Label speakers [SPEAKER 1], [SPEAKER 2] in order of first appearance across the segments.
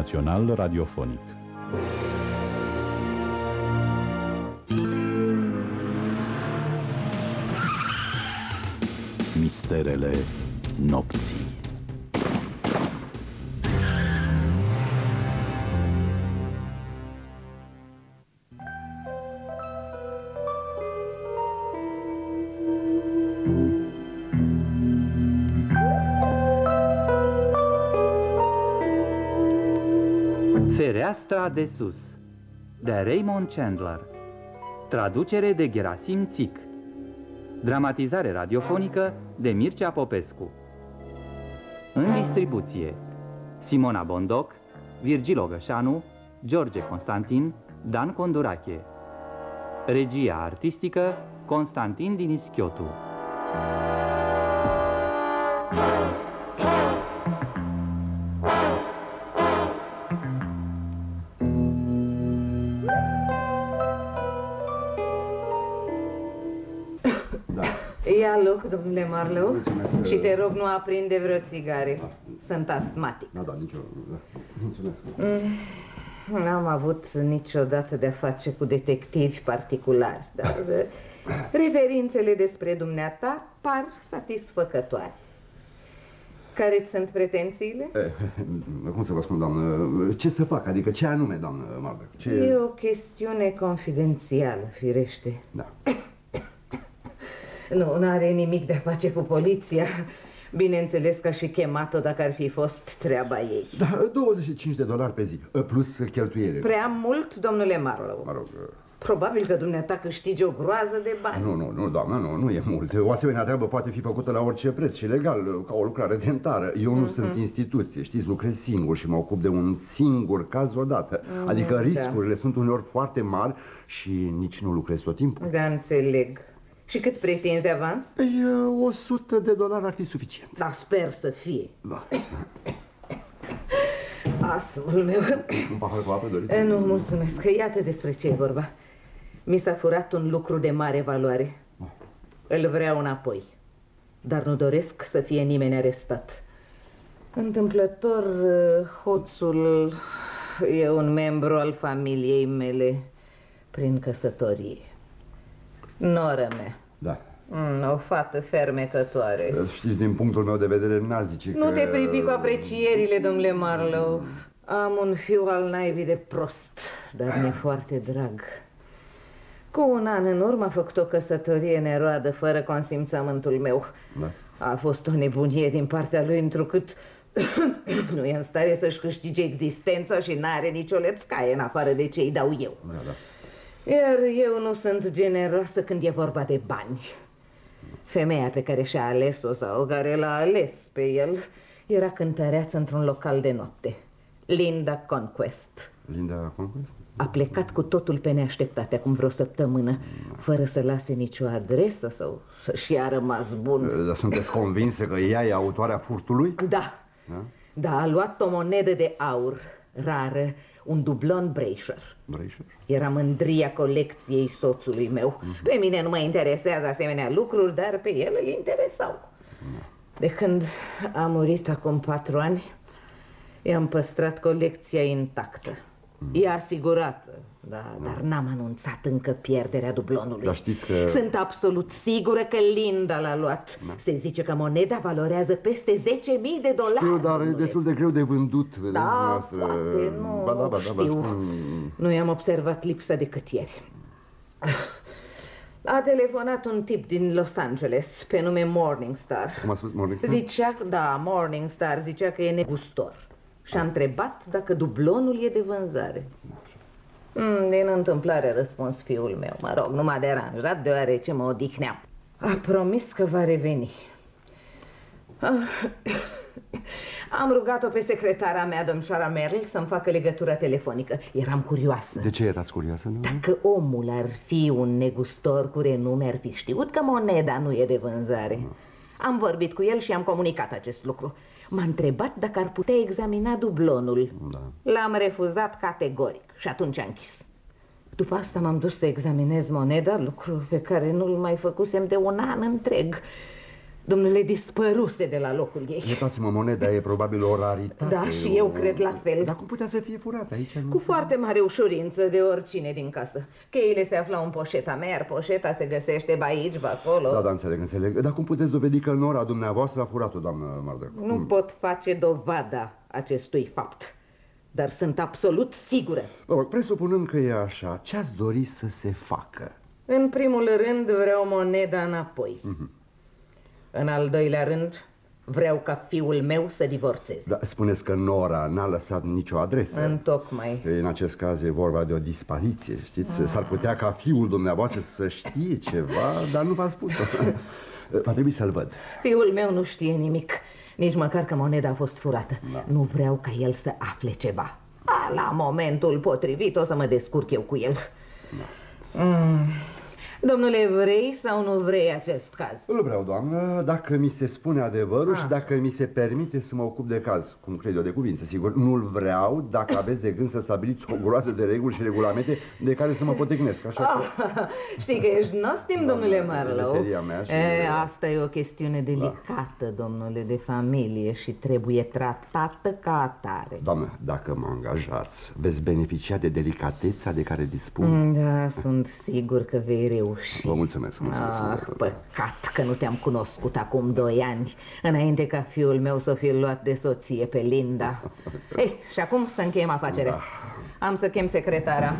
[SPEAKER 1] Național Radiofonic. Misterele nopții
[SPEAKER 2] Fereastra de sus de Raymond Chandler. Traducere de Gerasim Țic. Dramatizare radiofonică de Mircea Popescu. În distribuție Simona Bondoc, Virgil Ogășanu, George Constantin, Dan Condurache. Regia artistică Constantin Dinischiotu.
[SPEAKER 3] Ia loc, domnule Marlow Mulțumesc. Și te rog, nu aprinde vreo țigare da. Sunt astmatic
[SPEAKER 4] Da, da, nicio... Da. Mulțumesc
[SPEAKER 3] mm, N-am avut niciodată de-a face cu detectivi particulari Dar referințele despre dumneata par satisfăcătoare care sunt pretențiile?
[SPEAKER 4] Eh, cum să vă spun, doamnă, ce să fac? Adică ce anume, doamnă Mardoc? Ce...
[SPEAKER 3] E o chestiune confidențială, firește
[SPEAKER 4] Da
[SPEAKER 3] nu, nu are nimic de a face cu poliția. Bineînțeles că aș fi chemat-o dacă ar fi fost treaba ei.
[SPEAKER 4] Da, 25 de dolari pe zi, plus cheltuiere
[SPEAKER 3] Prea mult, domnule Marlow
[SPEAKER 4] Mă rog
[SPEAKER 3] Probabil că dumneata câștige o groază de bani.
[SPEAKER 4] Nu, nu, nu, doamnă, nu, nu e mult. O asemenea treabă poate fi făcută la orice preț și legal, ca o lucrare dentară. Eu nu mm -hmm. sunt instituție, știți, lucrez singur și mă ocup de un singur caz odată. Mm, Adică da. riscurile sunt uneori foarte mari și nici nu lucrez tot timpul.
[SPEAKER 3] Da, înțeleg și cât pretinzi avans?
[SPEAKER 4] Păi, 100 de dolari ar fi suficient.
[SPEAKER 3] Da, sper să fie.
[SPEAKER 4] Da.
[SPEAKER 3] Asmul meu.
[SPEAKER 4] Un pahar cu apă doriți?
[SPEAKER 3] Nu, mulțumesc, iată despre ce e vorba. Mi s-a furat un lucru de mare valoare. Da. Îl vreau înapoi Dar nu doresc să fie nimeni arestat. Întâmplător, hoțul e un membru al familiei mele Prin căsătorie. Noră mea
[SPEAKER 4] Da.
[SPEAKER 3] Mm, O fată fermecătoare.
[SPEAKER 4] Știți, din punctul meu de vedere, n-ar zice
[SPEAKER 3] Nu
[SPEAKER 4] că...
[SPEAKER 3] te pripi cu aprecierile, domnule Marlow Am un fiu al naibii de prost Dar mi-e foarte drag. Cu un an în urmă a făcut o căsătorie neroadă Fără consimțământul meu.
[SPEAKER 4] Da.
[SPEAKER 3] A fost o nebunie din partea lui Întrucât nu e în stare să-și câștige existența Și n-are nicio lețcaie în afară de ce îi dau eu.
[SPEAKER 4] Da, da.
[SPEAKER 3] Iar eu nu sunt generoasă când e vorba de bani Femeia pe care și-a ales-o sau care l-a ales pe el Era cântăreață într-un local de noapte Linda Conquest
[SPEAKER 4] Linda Conquest?
[SPEAKER 3] A plecat cu totul pe neașteptate acum vreo săptămână Fără să lase nicio adresă sau să-și a rămas bun
[SPEAKER 4] Dar sunteți convinsă că ea e autoarea furtului?
[SPEAKER 3] Da, da, da a luat o monedă de aur rară un dublon Bracer.
[SPEAKER 4] Bracer?
[SPEAKER 3] Era mândria colecției soțului meu. Uh mhm. -huh. Pe mine nu mă interesează asemenea lucruri, dar pe el îl interesau. Uh -huh. De când a murit acum patru ani, i-am păstrat colecția intactă. E asigurată, da, da. dar n-am anunțat încă pierderea dublonului.
[SPEAKER 4] Dar știți că...
[SPEAKER 3] Sunt absolut sigură că Linda l-a luat. Da. Se zice că moneda valorează peste 10.000 de dolari
[SPEAKER 4] Știu, dar e destul de greu de vândut,
[SPEAKER 3] vedeți Da, noastră. poate, nu ba, da, ba, da, știu. spun... Nu i-am observat lipsa de ieri. A telefonat un tip din Los Angeles pe nume Morningstar.
[SPEAKER 4] Cum a spus Morningstar?
[SPEAKER 3] Zicea, da, Morningstar zicea că e negustor. Și a întrebat dacă dublonul e de vânzare mm, Din întâmplare a răspuns fiul meu. Mă rog, nu m-a deranjat deoarece mă odihneam. A promis că va reveni. Am rugat-o pe secretara mea, domnișoara Merle, să-mi facă legătura telefonică. Eram curioasă.
[SPEAKER 4] De ce erați curioasă? Nu?
[SPEAKER 3] Dacă omul ar fi un negustor cu renume, ar fi știut că moneda nu e de vânzare. No. Am vorbit cu el și am comunicat acest lucru M-a întrebat dacă ar putea examina dublonul.
[SPEAKER 4] Da.
[SPEAKER 3] L-am refuzat categoric și atunci a închis. După asta m-am dus să examinez moneda, lucru pe care nu-l mai făcusem de un an întreg Domnule, dispăruse de la locul ei.
[SPEAKER 4] Iertați-mă, moneda e probabil o raritate.
[SPEAKER 3] Da, și eu cred la fel.
[SPEAKER 4] Dar cum putea să fie furată aici?
[SPEAKER 3] Cu foarte mare ușurință de oricine din casă. Cheile se aflau în poșeta mea, iar poșeta se găsește ba aici, ba acolo.
[SPEAKER 4] Da, da, înțeleg, înțeleg. Dar cum puteți dovedi că nora dumneavoastră a furat-o, doamnă Mardă?
[SPEAKER 3] Nu cum? pot face dovada acestui fapt. Dar sunt absolut sigură.
[SPEAKER 4] Bă, presupunând că e așa, ce ați dori să se facă?
[SPEAKER 3] În primul rând vreau moneda înapoi. Mm-hmm. În al doilea rând, vreau ca fiul meu să divorțeze.
[SPEAKER 4] Da, spuneți că Nora n-a lăsat nicio adresă.
[SPEAKER 3] În tocmai.
[SPEAKER 4] În acest caz e vorba de o dispariție, știți? Ah. S-ar putea ca fiul dumneavoastră să știe ceva, dar nu v-a spus-o. Va trebui să-l văd.
[SPEAKER 3] Fiul meu nu știe nimic. Nici măcar că moneda a fost furată. Da. Nu vreau ca el să afle ceva. A, la momentul potrivit o să mă descurc eu cu el. Da. Mm. Domnule, vrei sau nu vrei acest caz?
[SPEAKER 4] Îl vreau, doamnă, dacă mi se spune adevărul ah. și dacă mi se permite să mă ocup de caz, cum cred eu de cuvință, sigur. Nu-l vreau dacă aveți de gând să stabiliți o groază de reguli și regulamente de care să mă potegnesc, așa că...
[SPEAKER 3] Ah, știi că ești nostim, da, domnule Marlow.
[SPEAKER 4] mea și...
[SPEAKER 3] e, asta e o chestiune delicată, da. domnule, de familie și trebuie tratată ca atare.
[SPEAKER 4] Doamnă, dacă mă angajați, veți beneficia de delicateța de care dispun.
[SPEAKER 3] Da, sunt sigur că vei reuși reuși.
[SPEAKER 4] Vă mulțumesc, mulțumesc.
[SPEAKER 3] Ah, păcat că nu te-am cunoscut acum doi ani, înainte ca fiul meu să fie luat de soție pe Linda. Ei, și acum să încheiem afacerea. Da. Am să chem secretara.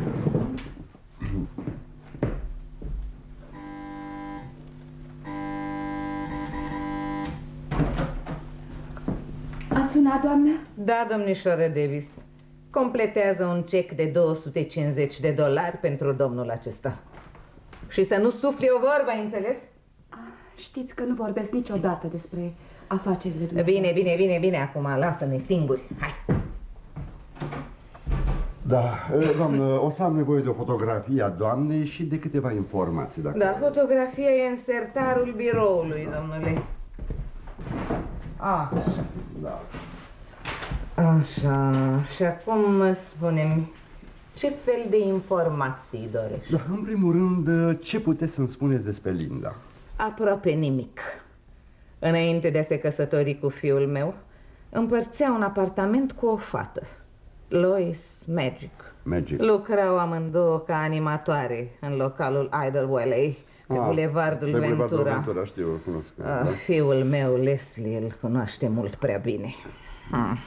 [SPEAKER 5] Ați sunat, doamnă?
[SPEAKER 3] Da, domnișoară Davis. Completează un cec de 250 de dolari pentru domnul acesta. Și să nu sufli o vorbă, înțeles?
[SPEAKER 5] Știți că nu vorbesc niciodată despre afacerile
[SPEAKER 3] dumneavoastră. Bine, bine, bine, bine, acum lasă-ne singuri. Hai!
[SPEAKER 4] Da, doamnă, o să am nevoie de o fotografie a doamnei și de câteva informații. Dacă...
[SPEAKER 3] Da, fotografia e în sertarul biroului, domnule. Așa. Da. Așa, și acum spunem ce fel de informații dorești?
[SPEAKER 4] Da, în primul rând, ce puteți să-mi spuneți despre Linda?
[SPEAKER 3] Aproape nimic. Înainte de a se căsători cu fiul meu, împărțea un apartament cu o fată, Lois Magic.
[SPEAKER 4] Magic.
[SPEAKER 3] Lucrau amândouă ca animatoare în localul Idlewelley, pe ah, Bulevardul Ventura. Bulevardul
[SPEAKER 4] Ventura, știu, îl cunosc. Ah,
[SPEAKER 3] da? Fiul meu, Leslie, îl cunoaște mult prea bine. Hmm.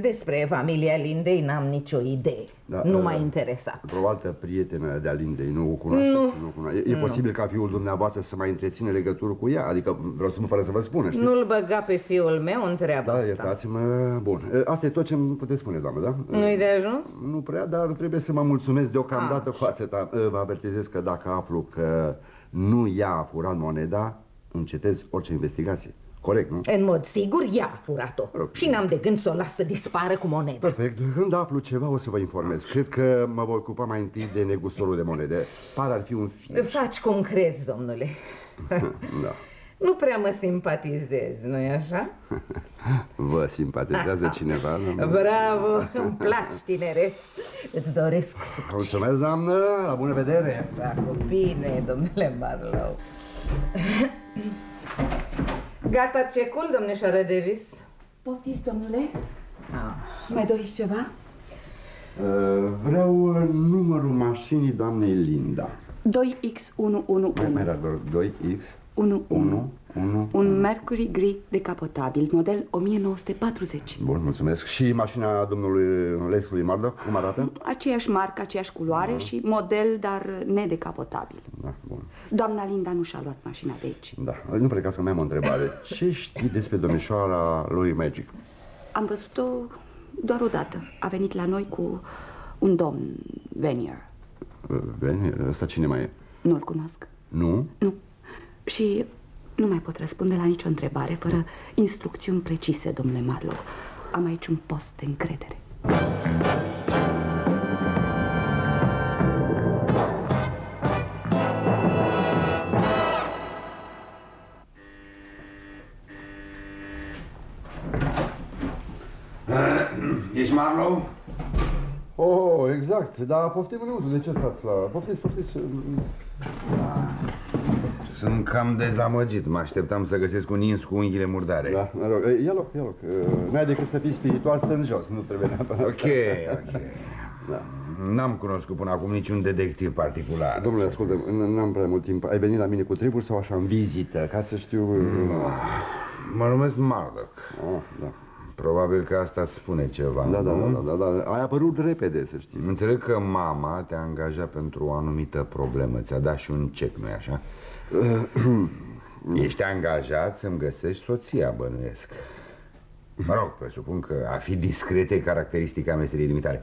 [SPEAKER 3] Despre familia Lindei n-am nicio idee. Da, nu m-a interesat.
[SPEAKER 4] Vreo altă prietenă de-a Lindei, nu o cunoașteți? Nu. nu cunoaște. E, e nu. posibil ca fiul dumneavoastră să mai întreține legături cu ea? Adică vreau să nu fără să vă spună, știți?
[SPEAKER 3] Nu-l băga pe fiul meu în treaba
[SPEAKER 4] da,
[SPEAKER 3] asta.
[SPEAKER 4] iertați-mă. Bun. Asta e tot ce îmi puteți spune, doamnă, da?
[SPEAKER 3] Nu-i de ajuns?
[SPEAKER 4] Nu prea, dar trebuie să mă mulțumesc deocamdată ah. cu atâta. Vă avertizez că dacă aflu că nu ea a furat moneda, încetez orice investigație. Corect, nu?
[SPEAKER 3] În mod sigur, ea a furat-o Și n-am de gând să o las să dispară cu monede
[SPEAKER 4] Perfect, când aflu ceva o să vă informez. Cred că mă voi ocupa mai întâi de negustorul de monede. Pare ar fi un fiș
[SPEAKER 3] Faci cum crezi, domnule.
[SPEAKER 4] Da.
[SPEAKER 3] Nu prea mă simpatizezi, nu-i așa?
[SPEAKER 4] Vă simpatizează cineva?
[SPEAKER 3] Bravo, îmi placi, tinere. Îți doresc succes.
[SPEAKER 4] Mulțumesc, doamnă, la bună vedere.
[SPEAKER 3] Da, cu bine, domnule Marlow Gata cecul, domnișoară Davis?
[SPEAKER 5] Poftiți, domnule? Ah. Mai doriți ceva?
[SPEAKER 4] Uh, vreau uh, numărul mașinii doamnei Linda
[SPEAKER 5] 2X111
[SPEAKER 4] Mai, mai rar, 2X
[SPEAKER 5] 1, 1, 1, un Mercury gri decapotabil, model 1940
[SPEAKER 4] Bun, mulțumesc Și mașina domnului Leslie Murdoch, cum arată?
[SPEAKER 5] Aceeași marcă, aceeași culoare da. și model, dar nedecapotabil
[SPEAKER 4] Da, bun
[SPEAKER 5] Doamna Linda nu și-a luat mașina de aici
[SPEAKER 4] Da, nu plecați că mai am o întrebare Ce știi despre domnișoara lui Magic?
[SPEAKER 5] Am văzut-o doar o dată A venit la noi cu un domn, Venier
[SPEAKER 4] Venier? Ăsta cine mai e?
[SPEAKER 5] Nu-l cunosc
[SPEAKER 4] Nu?
[SPEAKER 5] Nu și nu mai pot răspunde la nicio întrebare fără instrucțiuni precise, domnule Marlow. Am aici un post de încredere.
[SPEAKER 4] Ești Marlow? Oh, exact, dar poftim înăuntru, de ce stați la... Poftiți, poftiți... Da.
[SPEAKER 6] Sunt cam dezamăgit. Mă așteptam să găsesc un ins cu unghiile murdare.
[SPEAKER 4] Da, mă rog, ia loc, ia loc. N-ai decât să fii spiritual, stă în jos, nu trebuie neapărat.
[SPEAKER 6] Ok, ok. Da. N-am cunoscut până acum niciun detectiv particular.
[SPEAKER 4] Domnule, ascultă, n-am prea mult timp. Ai venit la mine cu treburi sau așa în vizită, ca să știu...
[SPEAKER 6] Mă numesc Murdoch.
[SPEAKER 4] Ah, da.
[SPEAKER 6] Probabil că asta îți spune ceva,
[SPEAKER 4] Da, da,
[SPEAKER 6] nu?
[SPEAKER 4] da, da, da, ai apărut repede, să știi.
[SPEAKER 6] Înțeleg că mama te-a angajat pentru o anumită problemă. Ți-a dat și un cec, nu-i așa? Ești angajat să-mi găsești soția, bănuiesc. Mă rog, presupun că a fi discret e caracteristica meseriei dumitale.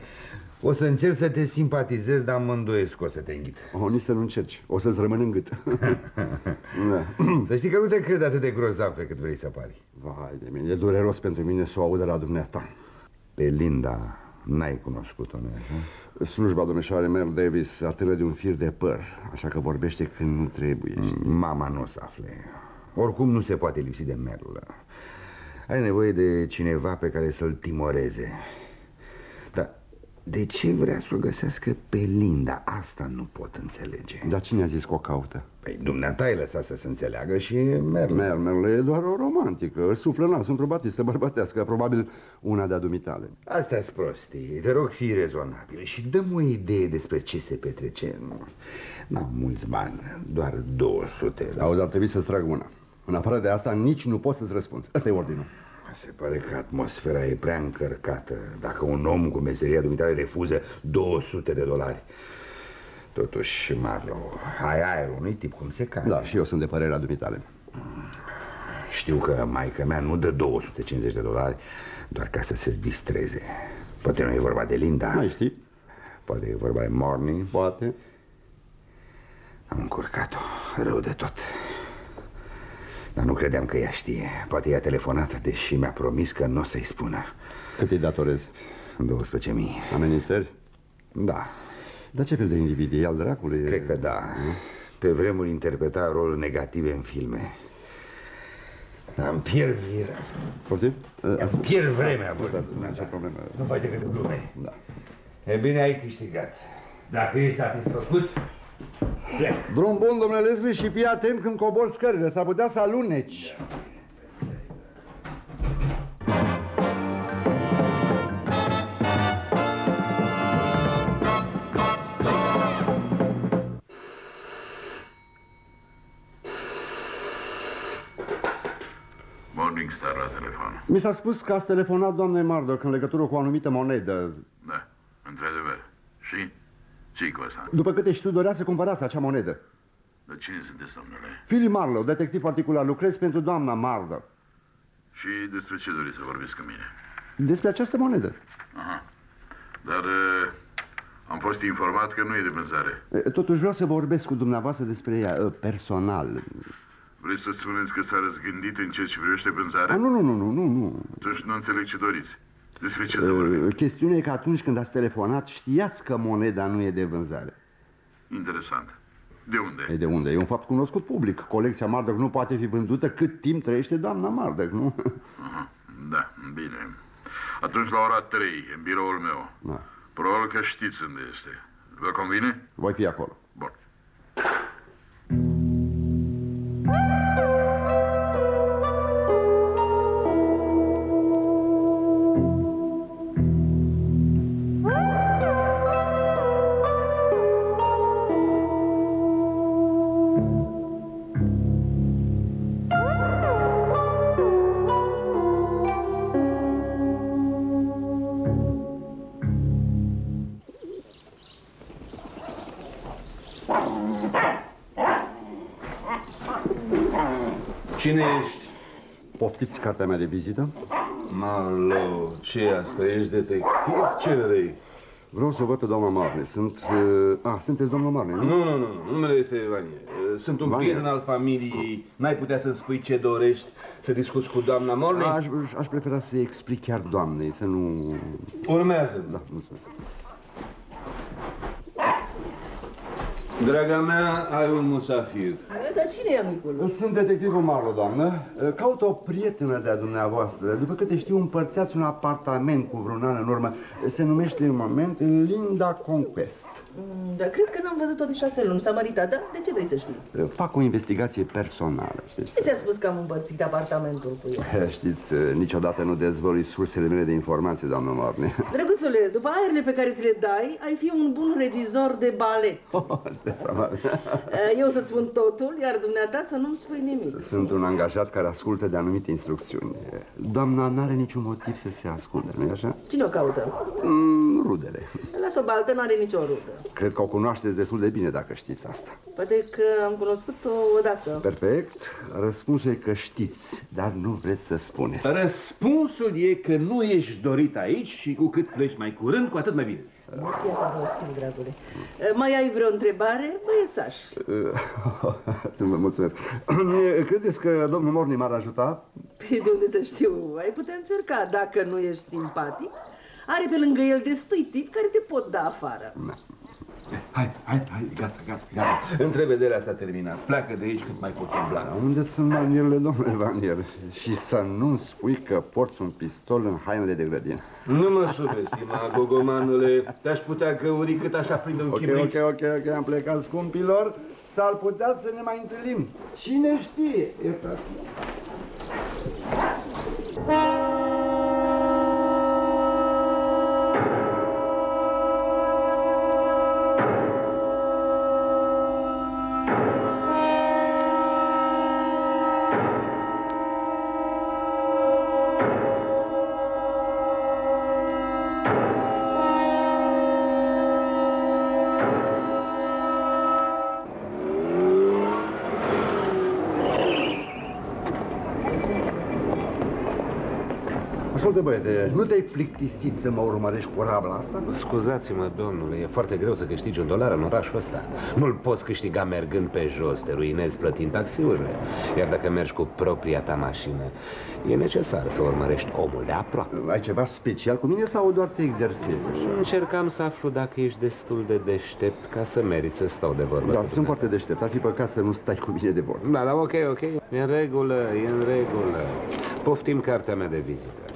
[SPEAKER 6] O să încerc să te simpatizez, dar mă îndoiesc că o să te înghit.
[SPEAKER 4] O, nici să nu încerci, o să-ți rămân în gât. da.
[SPEAKER 6] Să știi că nu te cred atât de grozav pe cât vrei să pari.
[SPEAKER 4] Vai de mine, e dureros pentru mine să o aud de la dumneata.
[SPEAKER 6] Pe Linda n-ai cunoscut-o, nu așa?
[SPEAKER 4] Slujba domnișoare Mel Davis atâră de un fir de păr, așa că vorbește când nu trebuie. știi?
[SPEAKER 6] Mama nu o să afle. Oricum nu se poate lipsi de Merl. Are nevoie de cineva pe care să-l timoreze. Dar de ce vrea să o găsească pe Linda? Asta nu pot înțelege.
[SPEAKER 4] Dar cine a zis că o caută?
[SPEAKER 6] Păi dumneata ai lăsat să se înțeleagă și Merl.
[SPEAKER 4] Mel, Mel e doar o romantică, își suflă nasul într-o batistă bărbătească, probabil una de-a dumitale.
[SPEAKER 6] Astea-s prostii. Te rog, fii rezonabil și dăm o idee despre ce se petrece. N-am mulți bani, doar 200. Dar
[SPEAKER 4] Auzi, ar trebui să-ți trag una. În afară de asta, nici nu pot să-ți răspund. Ăsta e ordinul.
[SPEAKER 6] Se pare că atmosfera e prea încărcată. Dacă un om cu meseria dumitare refuză 200 de dolari. Totuși, Marlow, ai aerul unui tip cum se cade.
[SPEAKER 4] Da, și eu sunt de părerea dumitale.
[SPEAKER 6] Știu că maica mea nu dă 250 de dolari Doar ca să se distreze. Poate nu e vorba de Linda.
[SPEAKER 4] Mai știi?
[SPEAKER 6] Poate e vorba de Morning.
[SPEAKER 4] Poate.
[SPEAKER 6] Am încurcat-o, rău de tot Dar nu credeam că ea știe Poate i-a telefonat, deși mi-a promis că nu o să-i spună
[SPEAKER 4] Cât îi datorezi?
[SPEAKER 6] 12.000
[SPEAKER 4] Amenințări?
[SPEAKER 6] Da,
[SPEAKER 4] Dar ce fel de individ e al dracului?
[SPEAKER 6] Cred că da. Pe vremuri interpreta roluri negative în filme. Am pierd virea.
[SPEAKER 4] Poftim?
[SPEAKER 6] Am pierd vremea, bă.
[SPEAKER 4] Nu ce problemă.
[SPEAKER 6] Nu faci decât glume.
[SPEAKER 4] Da.
[SPEAKER 6] E bine, ai câștigat. Dacă ești satisfăcut, plec.
[SPEAKER 4] Drum bun, domnule Leslie, și fii atent când cobor scările, s-ar putea să aluneci.
[SPEAKER 7] Morningstar la telefon.
[SPEAKER 4] Mi s-a spus că ați telefonat doamnei Murdoch în legătură cu o anumită monedă.
[SPEAKER 7] Da, într-adevăr. Și? Ce cu asta?
[SPEAKER 4] După câte știu, dorea să cumpărați acea monedă.
[SPEAKER 7] Dar cine sunteți, domnule?
[SPEAKER 4] Philip Marlowe, detectiv particular, lucrez pentru doamna Murdoch.
[SPEAKER 7] Și despre ce doriți să vorbiți cu mine?
[SPEAKER 4] Despre această monedă.
[SPEAKER 7] Aha. Dar uh, am fost informat că nu e de vânzare.
[SPEAKER 4] E, Totuși vreau să vorbesc cu dumneavoastră despre ea, e, personal.
[SPEAKER 7] Vreți să spuneți că s-a răzgândit în ceea ce privește
[SPEAKER 4] A,
[SPEAKER 7] vânzarea?
[SPEAKER 4] nu, nu, nu, nu, nu, nu.
[SPEAKER 7] Atunci nu înțeleg ce doriți. Despre ce să vorbim?
[SPEAKER 4] E, Chestiunea e că atunci când ați telefonat știați că moneda nu e de vânzare.
[SPEAKER 7] Interesant. De unde?
[SPEAKER 4] E de unde? E un fapt cunoscut public. Colecția Murdoch nu poate fi vândută cât timp trăiește doamna Murdoch, nu?
[SPEAKER 7] Aha. Da, bine. Atunci la ora 3, în biroul meu.
[SPEAKER 4] Da.
[SPEAKER 7] Probabil că știți unde este. Vă convine?
[SPEAKER 4] Voi fi acolo.
[SPEAKER 7] Bun.
[SPEAKER 4] Poftiți cartea mea de vizită?
[SPEAKER 8] Malo, ce e asta? Ești detectiv? Ce vrei?
[SPEAKER 4] Vreau să o văd pe doamna Marne. Sunt... Uh, a, sunteți domnul Marne, nu?
[SPEAKER 8] Nu, nu, nu, nu, numele este Vanie. Sunt un
[SPEAKER 4] Vania.
[SPEAKER 8] prieten al familiei. N-ai putea să-mi spui ce dorești să discuți cu doamna Morley?
[SPEAKER 4] Aș, aș prefera să explic chiar doamnei, să nu...
[SPEAKER 8] Urmează.
[SPEAKER 4] Da, mulțumesc.
[SPEAKER 8] Draga mea, ai un musafir.
[SPEAKER 9] Dar cine e amicul?
[SPEAKER 4] Sunt detectivul Marlo, doamnă. Caut o prietenă de-a dumneavoastră. După câte știu, împărțeați un apartament cu vreun an în urmă. Se numește în moment Linda Conquest.
[SPEAKER 9] Mm, Dar cred că n-am văzut-o de șase luni. S-a măritat, dar de ce vrei să știi?
[SPEAKER 4] Fac o investigație personală, știți?
[SPEAKER 9] Ce ți-a spus că am împărțit apartamentul cu el?
[SPEAKER 4] Știți, niciodată nu dezvălui sursele mele de informații, doamnă Morne.
[SPEAKER 9] Drăguțule, după aerele pe care ți le dai, ai fi un bun regizor de balet.
[SPEAKER 4] Stai seama.
[SPEAKER 9] Eu să-ți spun totul, iar dumneata să nu-mi spui nimic.
[SPEAKER 4] Sunt un angajat care ascultă de anumite instrucțiuni. Doamna n-are niciun motiv să se ascundă, nu-i așa?
[SPEAKER 9] Cine o caută?
[SPEAKER 4] Mm, rudele.
[SPEAKER 9] Lasă-o baltă, n-are nicio rudă.
[SPEAKER 4] Cred că o cunoașteți destul de bine dacă știți asta.
[SPEAKER 9] Poate că am cunoscut-o odată.
[SPEAKER 4] Perfect. Răspunsul e că știți, dar nu vreți să spuneți.
[SPEAKER 8] Răspunsul e că nu ești dorit aici și cu cât pleci mai curând, cu atât mai bine.
[SPEAKER 9] Nu fie atât de ostil, dragule. Mai ai vreo întrebare, băiețaș?
[SPEAKER 4] Să vă mulțumesc. Credeți că domnul Morni m-ar ajuta?
[SPEAKER 9] Păi de unde să știu? Ai putea încerca, dacă nu ești simpatic. Are pe lângă el destui tip care te pot da afară.
[SPEAKER 4] Da.
[SPEAKER 8] Hai, hai, hai, gata, gata, gata. Întrevederea s-a terminat. Pleacă de aici cât mai poți umbla.
[SPEAKER 4] Unde sunt manierele, domnule Vanier? Și să nu spui că porți un pistol în hainele de grădină.
[SPEAKER 8] Nu mă subestima, gogomanule. Te-aș putea găuri cât așa prinde un
[SPEAKER 4] Ok,
[SPEAKER 8] chibrit.
[SPEAKER 4] ok, ok, ok, am plecat, scumpilor. S-ar putea să ne mai întâlnim. Cine știe? E frate. Ascultă, băiete, nu te-ai plictisit să mă urmărești cu rabla asta?
[SPEAKER 10] Scuzați-mă, domnule, e foarte greu să câștigi un dolar în orașul ăsta. Nu-l poți câștiga mergând pe jos, te ruinezi plătind taxiurile. Iar dacă mergi cu propria ta mașină, e necesar să urmărești omul de aproape.
[SPEAKER 4] Ai ceva special cu mine sau doar te exersezi așa?
[SPEAKER 10] Încercam să aflu dacă ești destul de deștept ca să meriți să stau de vorbă.
[SPEAKER 4] Da,
[SPEAKER 10] cu
[SPEAKER 4] sunt foarte deștept. Ar fi păcat să nu stai cu mine de vorbă.
[SPEAKER 10] Da, da, ok, ok. E în regulă, e în regulă. Poftim cartea mea de vizită.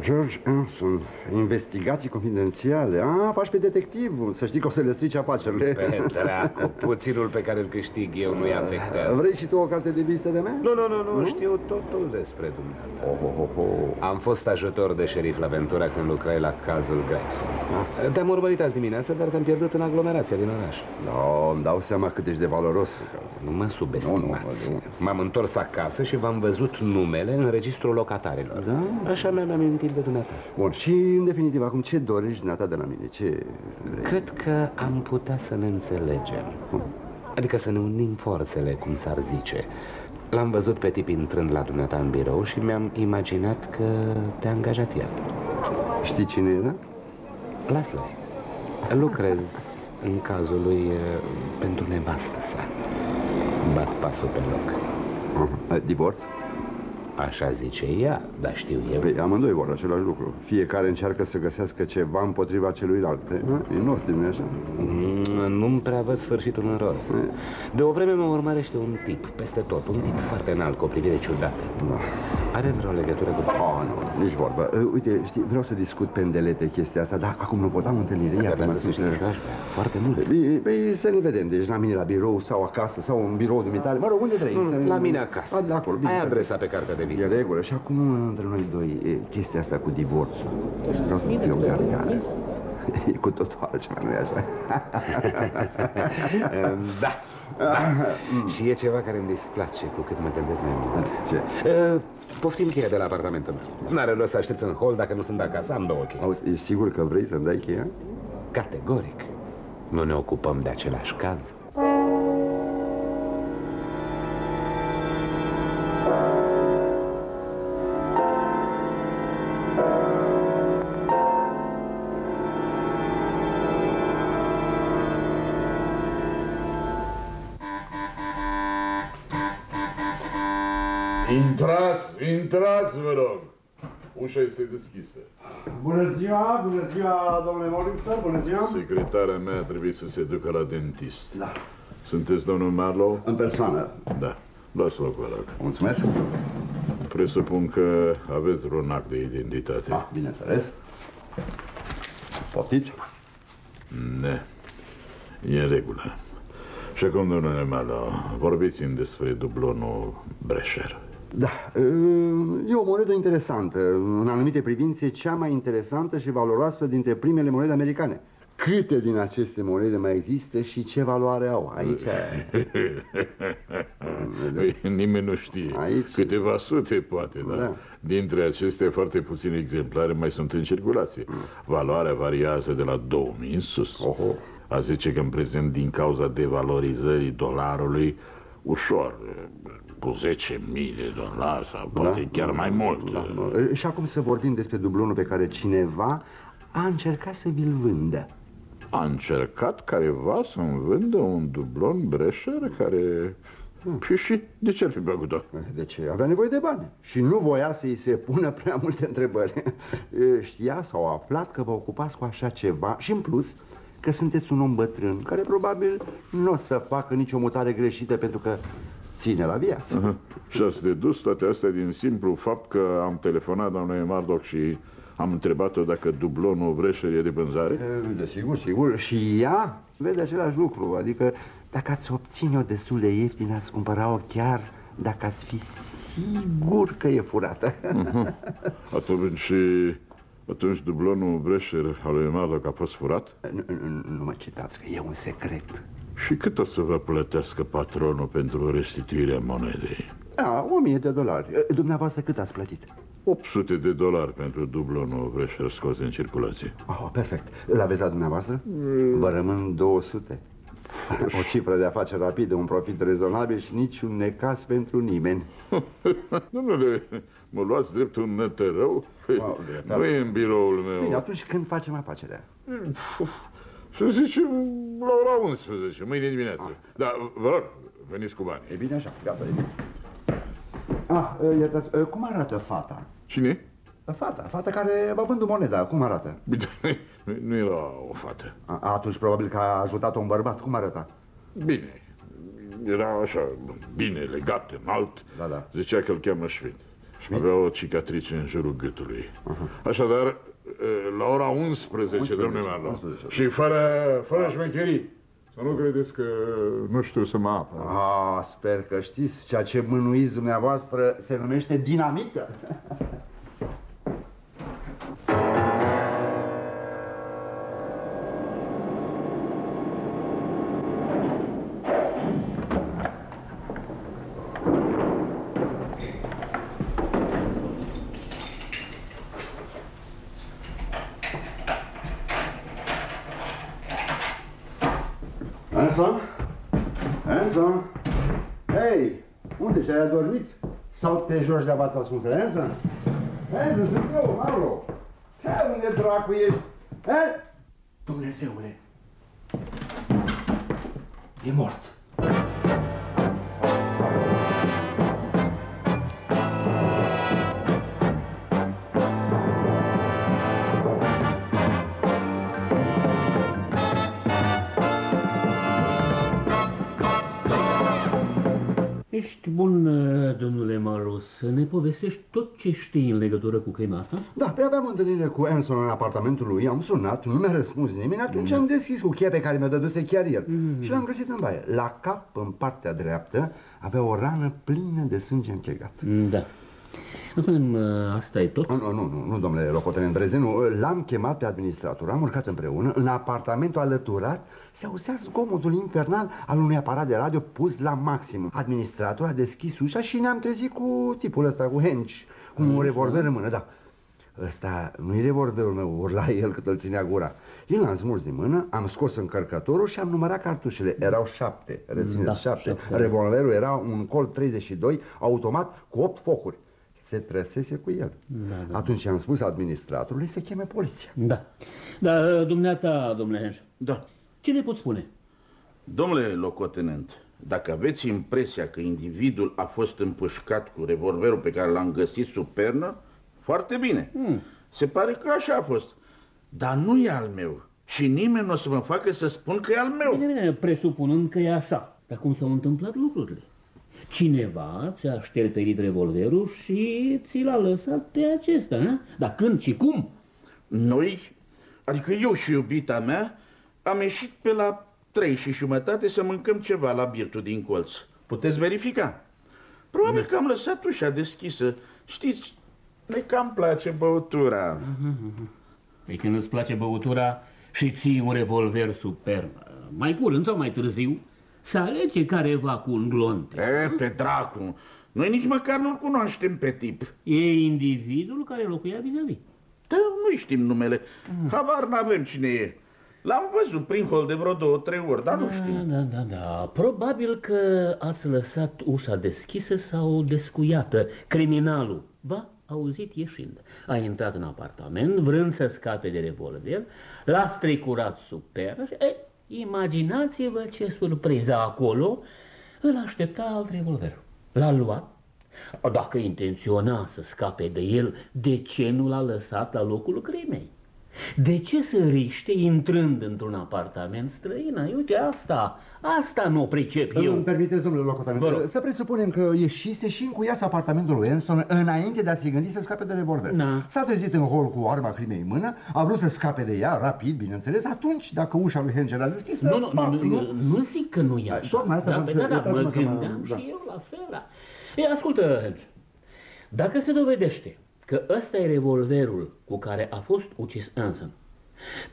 [SPEAKER 4] George Anson, investigații confidențiale. Ah, faci pe detectiv. Să știi că o să le strici afacerile.
[SPEAKER 10] Pe dracu, puținul pe care îl câștig eu nu-i afectează.
[SPEAKER 4] Vrei și tu o carte de vizită de mea?
[SPEAKER 10] Nu, nu, nu, nu, știu totul despre dumneata.
[SPEAKER 4] Oh, oh, oh, oh.
[SPEAKER 10] Am fost ajutor de șerif la Ventura când lucrai la cazul Gregson. Te-am urmărit azi dimineață, dar te-am pierdut în aglomerația din oraș.
[SPEAKER 4] Da, îmi dau seama cât ești de valoros.
[SPEAKER 10] Nu mă subestimați.
[SPEAKER 4] Nu, nu,
[SPEAKER 10] M-am întors acasă și v-am văzut numele în registrul locatarilor. Da? Așa mi-am amintit de dumneata.
[SPEAKER 4] Bun, și în definitiv, acum ce dorești dumneata de la mine? Ce vrei?
[SPEAKER 10] Cred că am putea să ne înțelegem. Adică să ne unim forțele, cum s-ar zice. L-am văzut pe tip intrând la dumneata în birou și mi-am imaginat că te-a angajat el.
[SPEAKER 4] Știi cine era?
[SPEAKER 10] Lasă Lucrez în cazul lui eh, pentru nevastă sa. Bat pasul pe loc.
[SPEAKER 4] Uh, divorț?
[SPEAKER 10] Așa zice ea, dar știu eu.
[SPEAKER 4] Păi amândoi vor același lucru. Fiecare încearcă să găsească ceva împotriva celuilalt. Păi, E nostru, nu așa?
[SPEAKER 10] Mm, Nu-mi prea văd sfârșitul în rost. De o vreme mă urmărește un tip, peste tot, un tip foarte înalt, cu o privire ciudată.
[SPEAKER 4] Da.
[SPEAKER 10] Are vreo legătură cu...
[SPEAKER 4] Oh, nu, nici vorbă. Uh, Uite, știi, vreau să discut pe îndelete chestia asta, dar acum nu pot am întâlnire.
[SPEAKER 10] Dar
[SPEAKER 4] Iată-mă,
[SPEAKER 10] vreau să
[SPEAKER 4] sunt,
[SPEAKER 10] știi, și eu aș vrea foarte mult.
[SPEAKER 4] Păi, păi să ne vedem, deci la mine la birou sau acasă sau în birou dumitale, mă rog, unde vrei?
[SPEAKER 10] Nu,
[SPEAKER 4] să...
[SPEAKER 10] la mine acasă.
[SPEAKER 4] A, de acolo, bine.
[SPEAKER 10] Ai adresa pe cartea de
[SPEAKER 4] E
[SPEAKER 10] vizită.
[SPEAKER 4] regulă. Și acum, între noi doi, e, chestia asta cu divorțul. Deci vreau să fiu gargară. E cu totul altceva, nu-i așa?
[SPEAKER 10] Da. Da. Și e ceva care îmi displace cu cât mă gândesc mai mult.
[SPEAKER 4] Ce?
[SPEAKER 10] Uh, Poftim cheia de la apartamentul meu. N-are rost să aștept în hol dacă nu sunt acasă, am două chei.
[SPEAKER 4] Auzi, ești sigur că vrei să-mi dai cheia?
[SPEAKER 10] Categoric. Nu ne ocupăm de același caz.
[SPEAKER 7] Intrați, intrați, vă rog. Ușa este deschisă.
[SPEAKER 4] Bună ziua, bună ziua, domnule Morningstar, bună ziua.
[SPEAKER 7] Secretarea mea trebuie să se ducă la dentist.
[SPEAKER 4] Da.
[SPEAKER 7] Sunteți domnul Marlow?
[SPEAKER 4] În persoană.
[SPEAKER 7] Da. Luați loc, vă rog.
[SPEAKER 4] Mulțumesc.
[SPEAKER 7] Presupun că aveți vreun act de identitate.
[SPEAKER 4] Ah, bineînțeles. Poftiți?
[SPEAKER 7] Ne. E în regulă. Și acum, domnule Malo, vorbiți-mi despre dublonul Breșer.
[SPEAKER 4] Da, e o monedă interesantă, în anumite privințe cea mai interesantă și valoroasă dintre primele monede americane. Câte din aceste monede mai există și ce valoare au? Aici...
[SPEAKER 7] Nimeni nu știe.
[SPEAKER 4] Aici...
[SPEAKER 7] Câteva sute, poate, da?
[SPEAKER 4] Da.
[SPEAKER 7] Dintre aceste foarte puține exemplare mai sunt în circulație. Valoarea variază de la 2000 în sus.
[SPEAKER 4] Oho.
[SPEAKER 7] A zice că în prezent, din cauza devalorizării dolarului, ușor, cu 10.000 de dolari sau poate chiar mai mult.
[SPEAKER 4] Da, da. Și acum să vorbim despre dublonul pe care cineva a încercat să vi-l vândă.
[SPEAKER 7] A încercat careva să-mi vândă un dublon Breșer care... Și, și de ce ar fi făcut-o?
[SPEAKER 4] De ce? Avea nevoie de bani și nu voia să-i se pună prea multe întrebări. Știa sau a aflat că vă ocupați cu așa ceva și în plus că sunteți un om bătrân care probabil nu o să facă nicio mutare greșită pentru că ține la viață.
[SPEAKER 7] Aha. Și ați dedus toate astea din simplu fapt că am telefonat doamnei Mardoc și am întrebat-o dacă dublonul Breșer e de vânzare?
[SPEAKER 4] Desigur, sigur. Și ea vede același lucru. Adică dacă ați obține-o destul de ieftin, ați cumpăra-o chiar dacă ați fi sigur că e furată.
[SPEAKER 7] Mhm. Atunci, atunci dublonul Breșer al lui Mardoc a fost furat?
[SPEAKER 4] Nu, nu, nu mă citați, că e un secret.
[SPEAKER 7] Și cât o să vă plătească patronul pentru restituirea monedei?
[SPEAKER 4] Da, o mie de dolari. Dumneavoastră cât ați plătit?
[SPEAKER 7] 800 de dolari pentru dublonul Breșer scos din circulație.
[SPEAKER 4] Oh, perfect. L-aveți la dumneavoastră? Vă rămân 200. O cifră de afaceri rapidă, un profit rezonabil și niciun necas pentru nimeni.
[SPEAKER 7] Domnule, mă luați drept un nătărău? nu e în biroul meu.
[SPEAKER 4] Bine, atunci când facem afacerea?
[SPEAKER 7] Să zicem la ora 11, mâine dimineață. Da, vă rog, veniți cu bani.
[SPEAKER 4] E bine așa, gata, e bine. Ah, iertați, cum arată fata?
[SPEAKER 7] Cine?
[SPEAKER 4] Fata, fata care v-a vândut moneda, cum arată?
[SPEAKER 7] Bine, nu, nu era o fată.
[SPEAKER 4] A, atunci probabil că a ajutat un bărbat, cum arăta?
[SPEAKER 7] Bine, era așa, bine legat, înalt.
[SPEAKER 4] Da, da.
[SPEAKER 7] Zicea că îl cheamă Schmidt. Avea o cicatrice în jurul gâtului. Uh-huh. Așadar, la ora 11, 11 domnule Marlo. Și fără, fără șmecherii. Să nu credeți că nu știu să mă apă.
[SPEAKER 4] Ah, sper că știți, ceea ce mânuiți dumneavoastră se numește dinamită. te joci de-a v-ați ascuns, Anson? Anson, sunt eu, Marlo. Hai, unde dracu ești? He? Dumnezeule, e mort.
[SPEAKER 11] Ești bun, uh, domnule Maros, să ne povestești tot ce știi în legătură cu crima asta?
[SPEAKER 4] Da, pe aveam o întâlnire cu Anson în apartamentul lui, am sunat, nu mi-a răspuns nimeni, atunci am deschis cu cheia pe care mi-o dăduse chiar el
[SPEAKER 11] Mm.
[SPEAKER 4] și l-am găsit în baie. La cap, în partea dreaptă, avea o rană plină de sânge închegat.
[SPEAKER 11] Da. Nu spunem, asta e tot?
[SPEAKER 4] Nu, nu, nu, nu domnule locotenent Brezenu, l-am chemat pe administrator, am urcat împreună, în apartamentul alăturat se auzea zgomotul infernal al unui aparat de radio pus la maxim. Administratorul a deschis ușa și ne-am trezit cu tipul ăsta, cu Henci, cu un revolver în mână, da. Ăsta nu-i revolverul meu, urla el cât îl ținea gura. Eu l-am smuls din mână, am scos încărcătorul și am numărat cartușele. Erau șapte, rețineți,
[SPEAKER 11] Da,
[SPEAKER 4] șapte.
[SPEAKER 11] șapte.
[SPEAKER 4] Revolverul era un Colt 32 automat cu opt focuri. Se trăsese cu el.
[SPEAKER 11] Da, da.
[SPEAKER 4] Atunci i-am spus administratorului să cheme poliția.
[SPEAKER 11] Da. Dar dumneata, domnule Henș,
[SPEAKER 8] Da.
[SPEAKER 11] ce ne pot spune?
[SPEAKER 8] Domnule locotenent, dacă aveți impresia că individul a fost împușcat cu revolverul pe care l-am găsit sub pernă, foarte bine.
[SPEAKER 11] Hmm.
[SPEAKER 8] Se pare că așa a fost. Dar nu e al meu. Și nimeni nu o să mă facă să spun că e al meu.
[SPEAKER 11] Bine, bine, presupunând că e așa. Dar cum s-au întâmplat lucrurile? Cineva ți-a șterperit revolverul și ți l-a lăsat pe acesta, a? Dar când și cum?
[SPEAKER 8] Noi, adică eu și iubita mea, am ieșit pe la trei și jumătate să mâncăm ceva la birtul din colț. Puteți verifica? Probabil că am lăsat ușa deschisă. Știți, ne cam place băutura.
[SPEAKER 11] Păi când îți place băutura și ții un revolver superb, mai curând sau mai târziu, să alege careva cu un glonte.
[SPEAKER 8] E, pe dracu, noi nici măcar nu-l cunoaștem pe tip.
[SPEAKER 11] E individul care locuia vis-a-vis.
[SPEAKER 8] Da, nu știm numele. Habar n-avem cine e. L-am văzut prin hol de vreo două, trei ori, dar nu știm.
[SPEAKER 11] Da, da, da. Probabil că ați lăsat ușa deschisă sau descuiată. Criminalul v-a auzit ieșind. A intrat în apartament, vrând să scape de revolver, l-a strecurat sub perăș și... E, imaginați-vă ce surpriză acolo. Îl aștepta alt revolver. L-a luat. Dacă intenționa să scape de el, de ce nu l-a lăsat la locul crimei? De ce să riște intrând într-un apartament străin? Uite, asta, asta nu o pricep eu.
[SPEAKER 4] Îmi permiteți, domnule locotenent, să presupunem că ieșise și încuiase apartamentul lui Enson înainte de a se gândi să scape de revolver.
[SPEAKER 11] Da.
[SPEAKER 4] S-a trezit în hol cu arma crimei în mână, a vrut să scape de ea, rapid, bineînțeles, atunci, dacă ușa lui Henger a deschis...
[SPEAKER 11] Nu, nu, nu, nu, nu, nu zic că nu e așa.
[SPEAKER 4] Tocmai asta
[SPEAKER 11] da,
[SPEAKER 4] vreau
[SPEAKER 11] pe
[SPEAKER 4] să-
[SPEAKER 11] da, da, mă
[SPEAKER 4] iertați-mă că mă-
[SPEAKER 11] gândeam
[SPEAKER 4] da.
[SPEAKER 11] și eu la fel. E, ascultă, Henger, dacă se dovedește că ăsta e revolverul cu care a fost ucis Anson,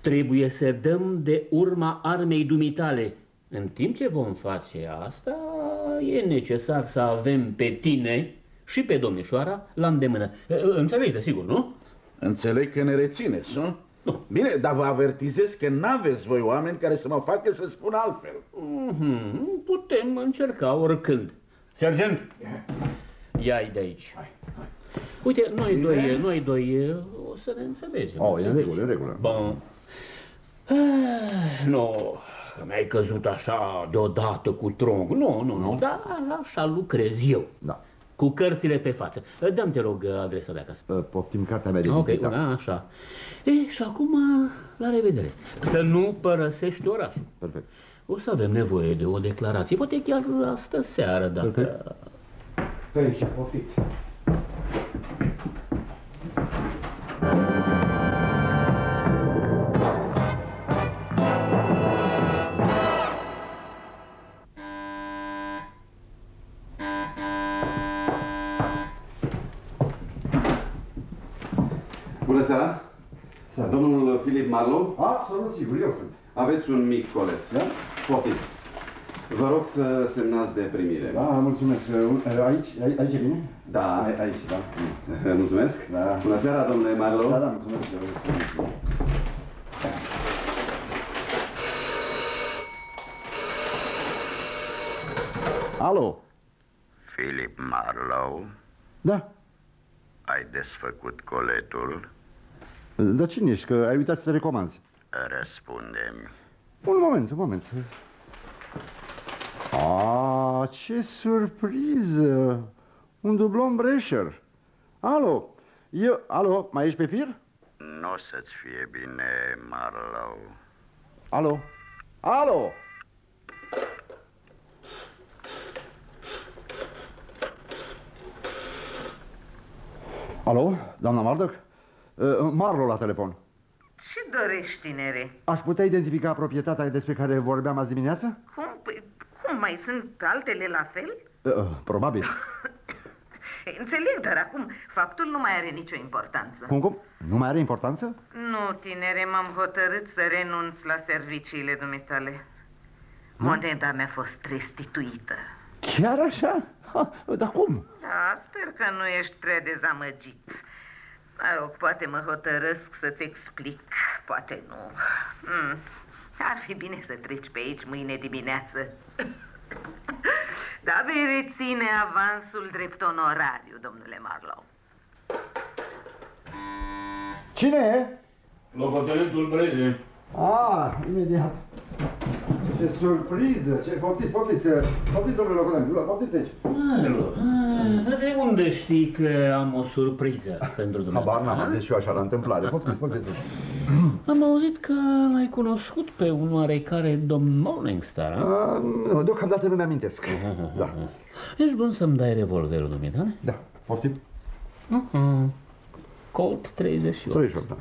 [SPEAKER 11] trebuie să dăm de urma armei dumitale. În timp ce vom face asta, e necesar să avem pe tine și pe domnișoara la îndemână. E, Înțelegi, desigur, nu?
[SPEAKER 8] Înțeleg că ne rețineți, nu? Bine, dar vă avertizez că n-aveți voi oameni care să mă facă să spun altfel.
[SPEAKER 11] Mhm, Putem încerca oricând. Sergent, ia-i de aici. Uite, noi doi, noi doi o să ne înțelegem.
[SPEAKER 4] Oh, e în
[SPEAKER 11] înțelegi?
[SPEAKER 4] regulă, e în regulă.
[SPEAKER 11] Bun. Ah, Nu, că mi-ai căzut așa deodată cu tronc. Nu, nu, nu, dar așa lucrez eu.
[SPEAKER 4] Da.
[SPEAKER 11] Cu cărțile pe față. Dăm, te rog, adresa de acasă.
[SPEAKER 4] Poftim cartea mea de
[SPEAKER 11] Ok,
[SPEAKER 4] vizită.
[SPEAKER 11] da, așa. E, și acum, la revedere. Să nu părăsești orașul.
[SPEAKER 4] Perfect.
[SPEAKER 11] O să avem nevoie de o declarație, poate chiar astă seară, dacă...
[SPEAKER 4] Pe aici, poftiți.
[SPEAKER 6] Marlow?
[SPEAKER 4] Absolut sigur, eu sunt.
[SPEAKER 6] Aveți un mic colet.
[SPEAKER 4] Da?
[SPEAKER 6] Poftiți. Vă rog să semnați de primire.
[SPEAKER 4] Da, mulțumesc. Aici, aici, aici e bine?
[SPEAKER 6] Da.
[SPEAKER 4] A- Aici, da.
[SPEAKER 6] Mulțumesc.
[SPEAKER 4] Da.
[SPEAKER 6] Bună seara, domnule Marlow.
[SPEAKER 4] Da, da, mulțumesc. Alo?
[SPEAKER 12] Philip Marlowe,
[SPEAKER 4] Da.
[SPEAKER 12] ai desfăcut coletul?
[SPEAKER 4] Dar cine ești? Că ai uitat să te recomanzi.
[SPEAKER 12] Răspunde-mi.
[SPEAKER 4] Un moment, un moment. A, ce surpriză! Un dublon Brescher. Alo? Eu, alo, mai ești pe fir?
[SPEAKER 12] Nu o să-ți fie bine, Marlowe.
[SPEAKER 4] Alo? Alo? Alo, doamna Mardăc? Uh, Marlo la telefon.
[SPEAKER 3] Ce dorești, tinere?
[SPEAKER 4] Aș putea identifica proprietatea despre care vorbeam azi dimineață?
[SPEAKER 3] Cum, Păi, cum mai sunt altele la fel?
[SPEAKER 4] Uh, uh, probabil.
[SPEAKER 3] Înțeleg, dar acum faptul nu mai are nicio importanță.
[SPEAKER 4] Cum, cum? Nu mai are importanță?
[SPEAKER 3] Nu, tinere, m-am hotărât să renunț la serviciile dumitale. Moneda mi-a fost restituită.
[SPEAKER 4] Chiar așa? Ha, dar cum?
[SPEAKER 3] Da, sper că nu ești prea dezamăgit. Mă rog, poate mă hotărăsc să-ți explic, poate nu. Hmm. Ar fi bine să treci pe aici mâine dimineață. da, vei reține avansul drept onorariu, domnule Marlow.
[SPEAKER 4] Cine e?
[SPEAKER 11] Locotenentul Breze.
[SPEAKER 4] Ah, imediat. Ce surpriză! Ce... Poftiți, poftiți, poftiți, domnule locotenent, poftiți aici.
[SPEAKER 11] Alo, ah, dar de unde știi că am o surpriză pentru dumneavoastră?
[SPEAKER 4] Habar n-am, am zis și eu așa la întâmplare. Poftiți, poftiți.
[SPEAKER 11] Am auzit că l-ai cunoscut pe un oarecare domn Morningstar, a?
[SPEAKER 4] Uh, deocamdată nu mi-amintesc. Da.
[SPEAKER 11] Ești bun să-mi dai revolverul, dumitale?
[SPEAKER 4] Da, poftim?
[SPEAKER 11] Uh-huh. Colt 38.
[SPEAKER 4] 38, da.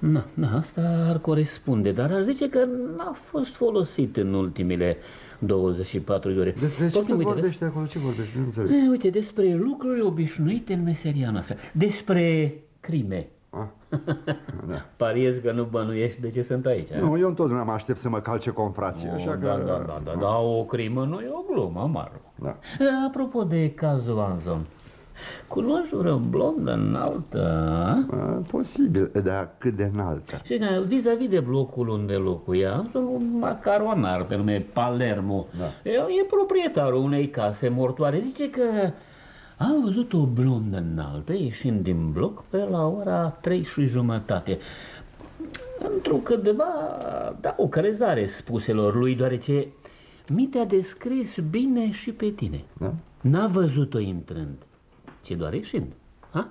[SPEAKER 11] Na, na, asta ar corespunde, dar ar zice că n-a fost folosit în ultimile 24 de ore.
[SPEAKER 4] Despre ce
[SPEAKER 11] Poftim, uite,
[SPEAKER 4] vorbește acolo? Ce vorbești? Nu înțeleg.
[SPEAKER 11] E, uite, despre lucruri obișnuite în meseria noastră. Despre crime.
[SPEAKER 4] Ah. Da.
[SPEAKER 11] Pariez că nu bănuiești de ce sunt aici.
[SPEAKER 4] Nu, eu întotdeauna mă aștept să mă calce confrație,
[SPEAKER 11] Oh,
[SPEAKER 4] așa că...
[SPEAKER 11] da, da, da, da, da, o crimă nu e o glumă, Marlo.
[SPEAKER 4] Da.
[SPEAKER 11] E, Apropo de cazul Anzon, cunoști vreo blondă înaltă? a?
[SPEAKER 4] A, Posibil, dar cât de înaltă?
[SPEAKER 11] Și că vis-a-vis de blocul unde locuia, Anzon, un macaronar pe nume Palermo,
[SPEAKER 4] Da.
[SPEAKER 11] e, e proprietarul unei case mortoare. Zice că a văzut o blondă înaltă ieșind din bloc pe la ora trei și jumătate. Întrucâtva da o crezare spuselor lui, deoarece mi te-a descris bine și pe tine.
[SPEAKER 4] Da?
[SPEAKER 11] N-a văzut-o intrând, ci doar ieșind. Ha?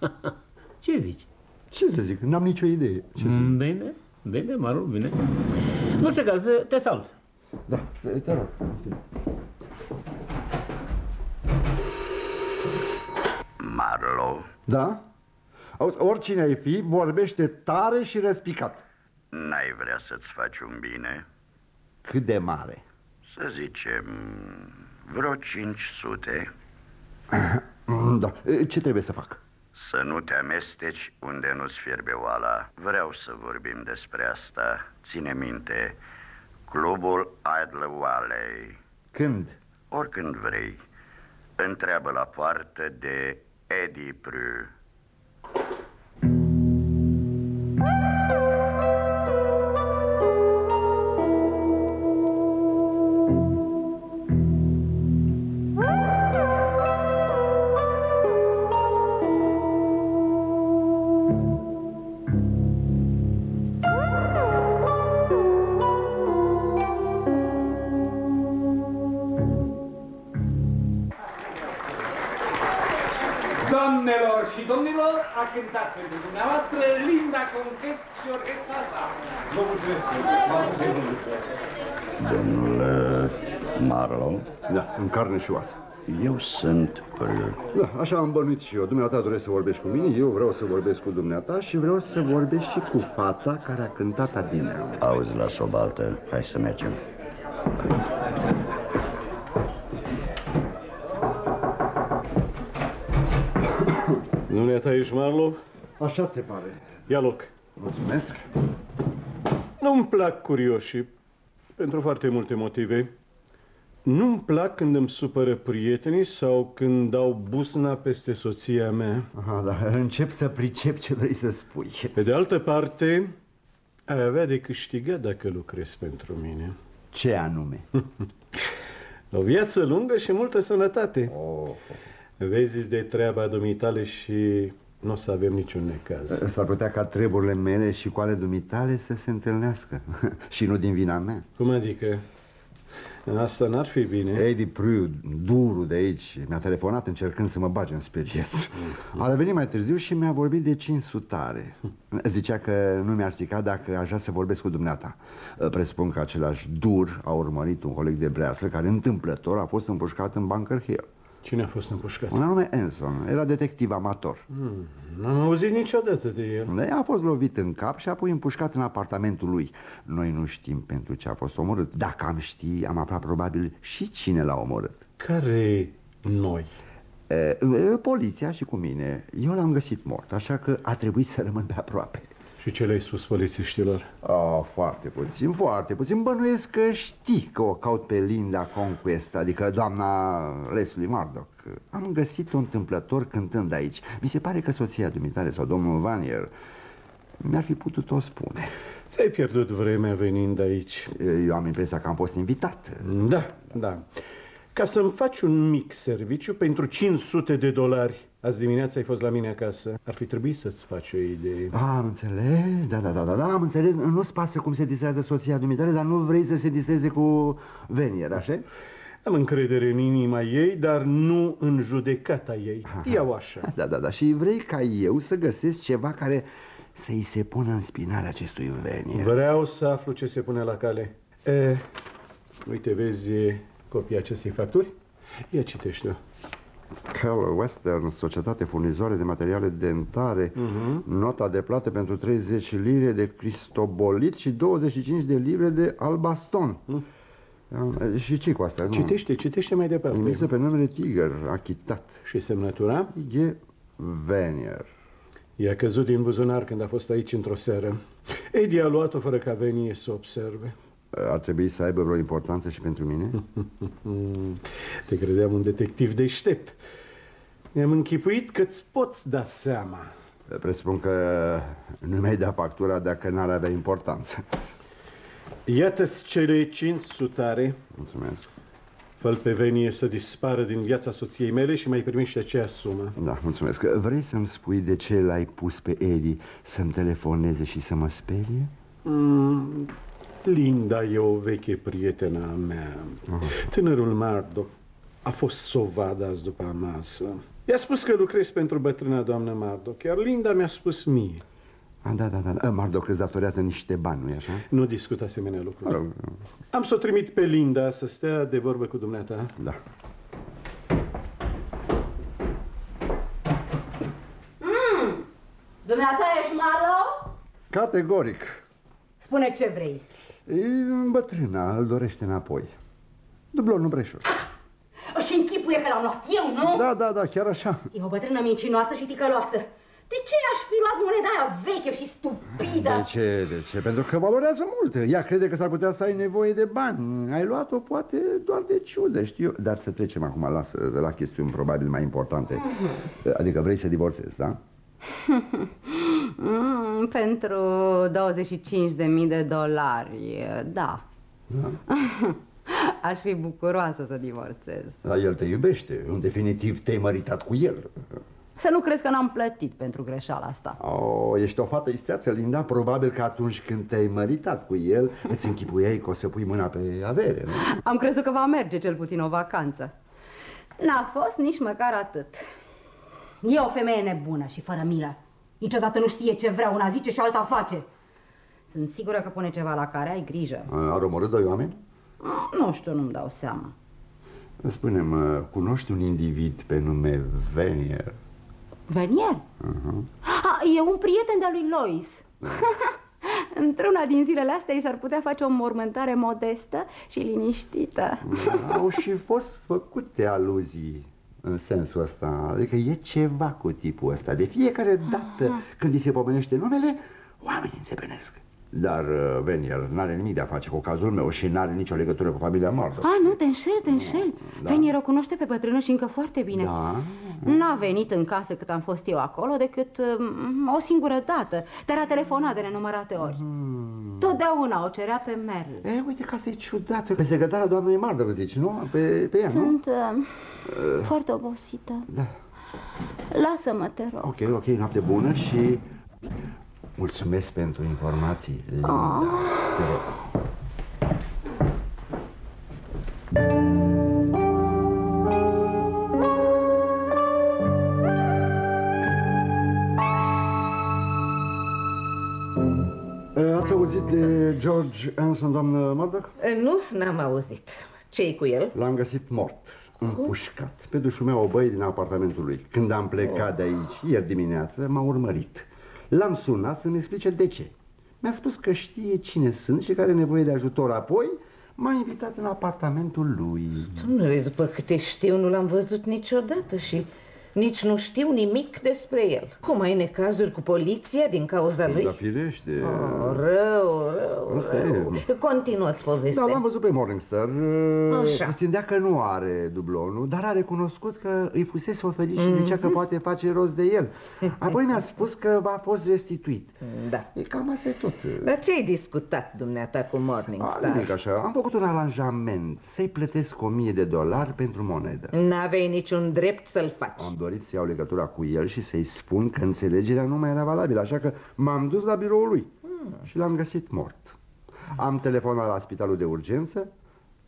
[SPEAKER 11] Ce zici?
[SPEAKER 4] Ce să zic? N-am nicio idee. Ce să zic?
[SPEAKER 11] Bine, bine, Maru, bine. Nu știu caz, te salut.
[SPEAKER 4] Da, te rog.
[SPEAKER 12] Marlow,
[SPEAKER 4] Da? Auzi, oricine ai fi, vorbește tare și răspicat.
[SPEAKER 12] n-ai vrea să-ți faci un bine?
[SPEAKER 4] Cât de mare?
[SPEAKER 12] Să zicem, vreo 500
[SPEAKER 4] Da. Ce trebuie să fac?
[SPEAKER 12] Să nu te amesteci unde nu-ți fierbe oala Vreau să vorbim despre asta Ține minte Clubul Idle Valley
[SPEAKER 4] Când?
[SPEAKER 12] Oricând vrei Întreabă la poartă de Eddie Prue
[SPEAKER 4] în carne și oasă.
[SPEAKER 12] Eu sunt Prue
[SPEAKER 4] Da, așa am bănuit și eu. Dumneata dorește să vorbești cu mine, eu vreau să vorbesc cu dumneata și vreau să vorbesc și cu fata care a cântat adineauri.
[SPEAKER 12] Auzi la sobaltă, hai să mergem
[SPEAKER 13] Nu ta ești Marlo?
[SPEAKER 4] Așa se pare.
[SPEAKER 13] Ia loc.
[SPEAKER 4] Mulțumesc.
[SPEAKER 13] Nu-mi plac curioșii, pentru foarte multe motive. Nu-mi plac când îmi supără prietenii sau când dau busna peste soția mea.
[SPEAKER 4] Aha, da, încep să pricep ce vrei să spui.
[SPEAKER 13] Pe de altă parte, ai avea de câștigat dacă lucrezi pentru mine.
[SPEAKER 4] Ce anume?
[SPEAKER 13] O viață lungă și multă sănătate.
[SPEAKER 4] Oh.
[SPEAKER 13] Vezi de treaba dumitale și nu o să avem niciun necaz.
[SPEAKER 4] S-ar putea ca treburile mele și cu ale dumitale să se întâlnească. și nu din vina mea.
[SPEAKER 13] Cum adică? Asta n-ar fi bine.
[SPEAKER 4] Eddie Priu, durul de aici, mi-a telefonat încercând să mă bage în speriet. A revenit mai târziu și mi-a vorbit de cinsutare. Zicea că nu mi-ar strica dacă aș vrea să vorbesc cu dumneata. Presupun că același dur a urmărit un coleg de breaslă care întâmplător a fost împușcat în Bunker Hill.
[SPEAKER 13] Cine a fost împușcat?
[SPEAKER 4] Un anume Enson, era detectiv amator.
[SPEAKER 13] Hmm, n-am auzit niciodată de el.
[SPEAKER 4] De a fost lovit în cap și apoi împușcat în apartamentul lui. Noi nu știm pentru ce a fost omorât. Dacă am ști, am aflat probabil și cine l-a omorât.
[SPEAKER 13] Care noi?
[SPEAKER 4] E, e, poliția și cu mine. Eu l-am găsit mort, așa că a trebuit să rămân pe aproape.
[SPEAKER 13] Și ce le-ai spus polițiștilor?
[SPEAKER 4] Oh, foarte puțin, foarte puțin. Bănuiesc că știi că o caut pe Linda Conquest, adică doamna Leslie Murdoch. Am găsit-o întâmplător cântând aici. Mi se pare că soția dumitare sau domnul Vanier mi-ar fi putut o spune.
[SPEAKER 13] Ți-ai pierdut vremea venind aici.
[SPEAKER 4] Eu am impresia că am fost invitat.
[SPEAKER 13] Da, da. Ca să-mi faci un mic serviciu pentru 500 de dolari. Azi dimineața ai fost la mine acasă. Ar fi trebuit să-ți faci o idee.
[SPEAKER 4] A, am înțeles, da, da, da, da, da, am înțeles. Nu-ți pasă cum se distrează soția dumitare, dar nu vrei să se distreze cu Venier, așa?
[SPEAKER 13] Am încredere în inima ei, dar nu în judecata ei. Iau așa.
[SPEAKER 4] Da, da, da, și vrei ca eu să găsesc ceva care
[SPEAKER 6] să-i se pună în spinare acestui venie.
[SPEAKER 13] Vreau să aflu ce se pune la cale. E, uite, vezi copia acestei facturi? Ia citește-o.
[SPEAKER 4] Cal Western, societate furnizoare de materiale dentare,
[SPEAKER 13] Mhm.
[SPEAKER 4] nota de plată pentru 30 lire de cristobolit și 25 de livre de albaston. Uh, Și ce cu asta? Nu.
[SPEAKER 13] Citește, citește mai departe.
[SPEAKER 4] Emisă pe numele Tiger, achitat.
[SPEAKER 13] Și semnătura?
[SPEAKER 4] E Venier.
[SPEAKER 13] I-a căzut din buzunar când a fost aici într-o seară. Eddie a luat-o fără ca venie să observe.
[SPEAKER 4] Ar trebui să aibă vreo importanță și pentru mine?
[SPEAKER 13] Te credeam un detectiv deștept. Mi-am închipuit că-ți poți da seama.
[SPEAKER 4] Presupun că nu mi-ai dat factura dacă n-ar avea importanță.
[SPEAKER 13] Iată-ți cele cinci sutare.
[SPEAKER 4] Mulțumesc.
[SPEAKER 13] Fă pe venie să dispară din viața soției mele și mai primești aceea sumă.
[SPEAKER 4] Da, mulțumesc. Vrei să-mi spui de ce l-ai pus pe Eddie să-mi telefoneze și să mă sperie?
[SPEAKER 13] Mm, Linda e o veche prietena a mea. Tânărul Murdoch a fost sovat azi după masă. I-a spus că lucrez pentru bătrâna doamnă Murdoch, iar Linda mi-a spus mie.
[SPEAKER 4] A, da, da, da. da. Murdoch îți datorează niște bani, nu-i așa?
[SPEAKER 13] Nu discut asemenea lucruri.
[SPEAKER 4] Mă rog,
[SPEAKER 13] Am să o trimit pe Linda să stea de vorbă cu dumneata.
[SPEAKER 4] Da.
[SPEAKER 5] Mm. Dumneata ești Marlo?
[SPEAKER 4] Categoric.
[SPEAKER 5] Spune ce vrei.
[SPEAKER 4] E, bătrâna îl dorește înapoi. Dublonul Breșor.
[SPEAKER 5] Și închipuie că l-am luat eu, nu?
[SPEAKER 4] Da, da, da, chiar așa.
[SPEAKER 5] E o bătrână mincinoasă și ticăloasă. De ce aș fi luat moneda aia veche și stupidă?
[SPEAKER 4] De ce? De ce? Pentru că valorează mult. Ea crede că s-ar putea să ai nevoie de bani. Ai luat-o poate doar de ciudă, știu. Dar să trecem acum la, la chestiuni probabil mai importante. Adică vrei să divorțezi, da?
[SPEAKER 5] Mm, pentru 25.000 de dolari, da.
[SPEAKER 4] da?
[SPEAKER 5] Aș fi bucuroasă să divorțez.
[SPEAKER 4] Dar el te iubește. În definitiv te-ai măritat cu el.
[SPEAKER 5] Să nu crezi că n-am plătit pentru greșeala asta.
[SPEAKER 4] Oh, ești o fată isteață, Linda. Probabil că atunci când te-ai măritat cu el, îți închipuiai că o să pui mâna pe avere, nu?
[SPEAKER 5] Am crezut că va merge cel puțin o vacanță. N-a fost nici măcar atât. E o femeie nebună și fără milă. Niciodată nu știe ce vrea, una zice și alta face. Sunt sigură că pune ceva la care ai grijă.
[SPEAKER 4] Ar omorât doi oameni?
[SPEAKER 5] Nu știu, nu-mi dau seama.
[SPEAKER 4] Spune-mă, cunoști un individ pe nume Venier?
[SPEAKER 5] Venier?
[SPEAKER 4] Uh-huh.
[SPEAKER 5] Ha, e un prieten de-a lui Lois. Într-una din zilele astea i s-ar putea face o mormântare modestă și liniștită.
[SPEAKER 4] Au și fost făcute aluzii în sensul ăsta. Adică e ceva cu tipul ăsta. De fiecare dată când îi se pomenește numele, oamenii înțepenesc. Dar uh, Venier n-are nimic de a face cu cazul meu și n-are nicio legătură cu familia Murdoch.
[SPEAKER 5] A, nu, te înșel, te înșel.
[SPEAKER 4] Da.
[SPEAKER 5] Venier o cunoaște pe bătrână și încă foarte bine.
[SPEAKER 4] Da.
[SPEAKER 5] N-a venit în casă cât am fost eu acolo decât um, o singură dată, dar a telefonat de nenumărate ori. Totdeauna o cerea pe Merle.
[SPEAKER 4] E, uite, casa e ciudată. Pe secretara doamnei Murdoch, zici, nu? Pe, pe ea, nu?
[SPEAKER 5] Sunt uh, foarte obosită.
[SPEAKER 4] Da.
[SPEAKER 5] Lasă-mă, te rog.
[SPEAKER 4] Ok, ok, noapte bună și mulțumesc pentru informații, Linda.
[SPEAKER 5] Ah.
[SPEAKER 4] Te rog. Ați auzit de George Anson, doamnă Murdoch?
[SPEAKER 3] Nu, n-am auzit. ce cu el?
[SPEAKER 4] L-am găsit mort, împușcat, pe dușul meu o băie din apartamentul lui. Când am plecat de aici, ieri dimineață, m-a urmărit. L-am sunat să-mi explice de ce. Mi-a spus că știe cine sunt și care are nevoie de ajutor. Apoi m-a invitat în apartamentul lui.
[SPEAKER 3] Domnule, după câte știu, nu l-am văzut niciodată și nici nu știu nimic despre el. Cum ai necazuri cu poliția din cauza lui?
[SPEAKER 4] Da, firește.
[SPEAKER 3] Oh, rău, rău,
[SPEAKER 4] Asta e.
[SPEAKER 3] rău. Continuați povestea.
[SPEAKER 4] Da, l-am văzut pe Morningstar.
[SPEAKER 3] Așa.
[SPEAKER 4] Pretindea că nu are dublonul, dar a recunoscut că îi fusese oferit și zicea
[SPEAKER 3] Mhm.
[SPEAKER 4] că poate face rost de el. Apoi mi-a spus că va fost restituit.
[SPEAKER 3] Da.
[SPEAKER 4] E cam asta e tot.
[SPEAKER 3] Dar ce ai discutat dumneata cu
[SPEAKER 4] A,
[SPEAKER 3] Morningstar?
[SPEAKER 4] nimic așa. Am făcut un aranjament să-i plătesc o mie de dolari pentru monedă.
[SPEAKER 3] N-aveai niciun drept să-l faci.
[SPEAKER 4] Am dorit să iau legătura cu el și să-i spun că înțelegerea nu mai era valabilă, așa că m-am dus la biroul lui și l-am găsit mort. Am telefonat la spitalul de urgență,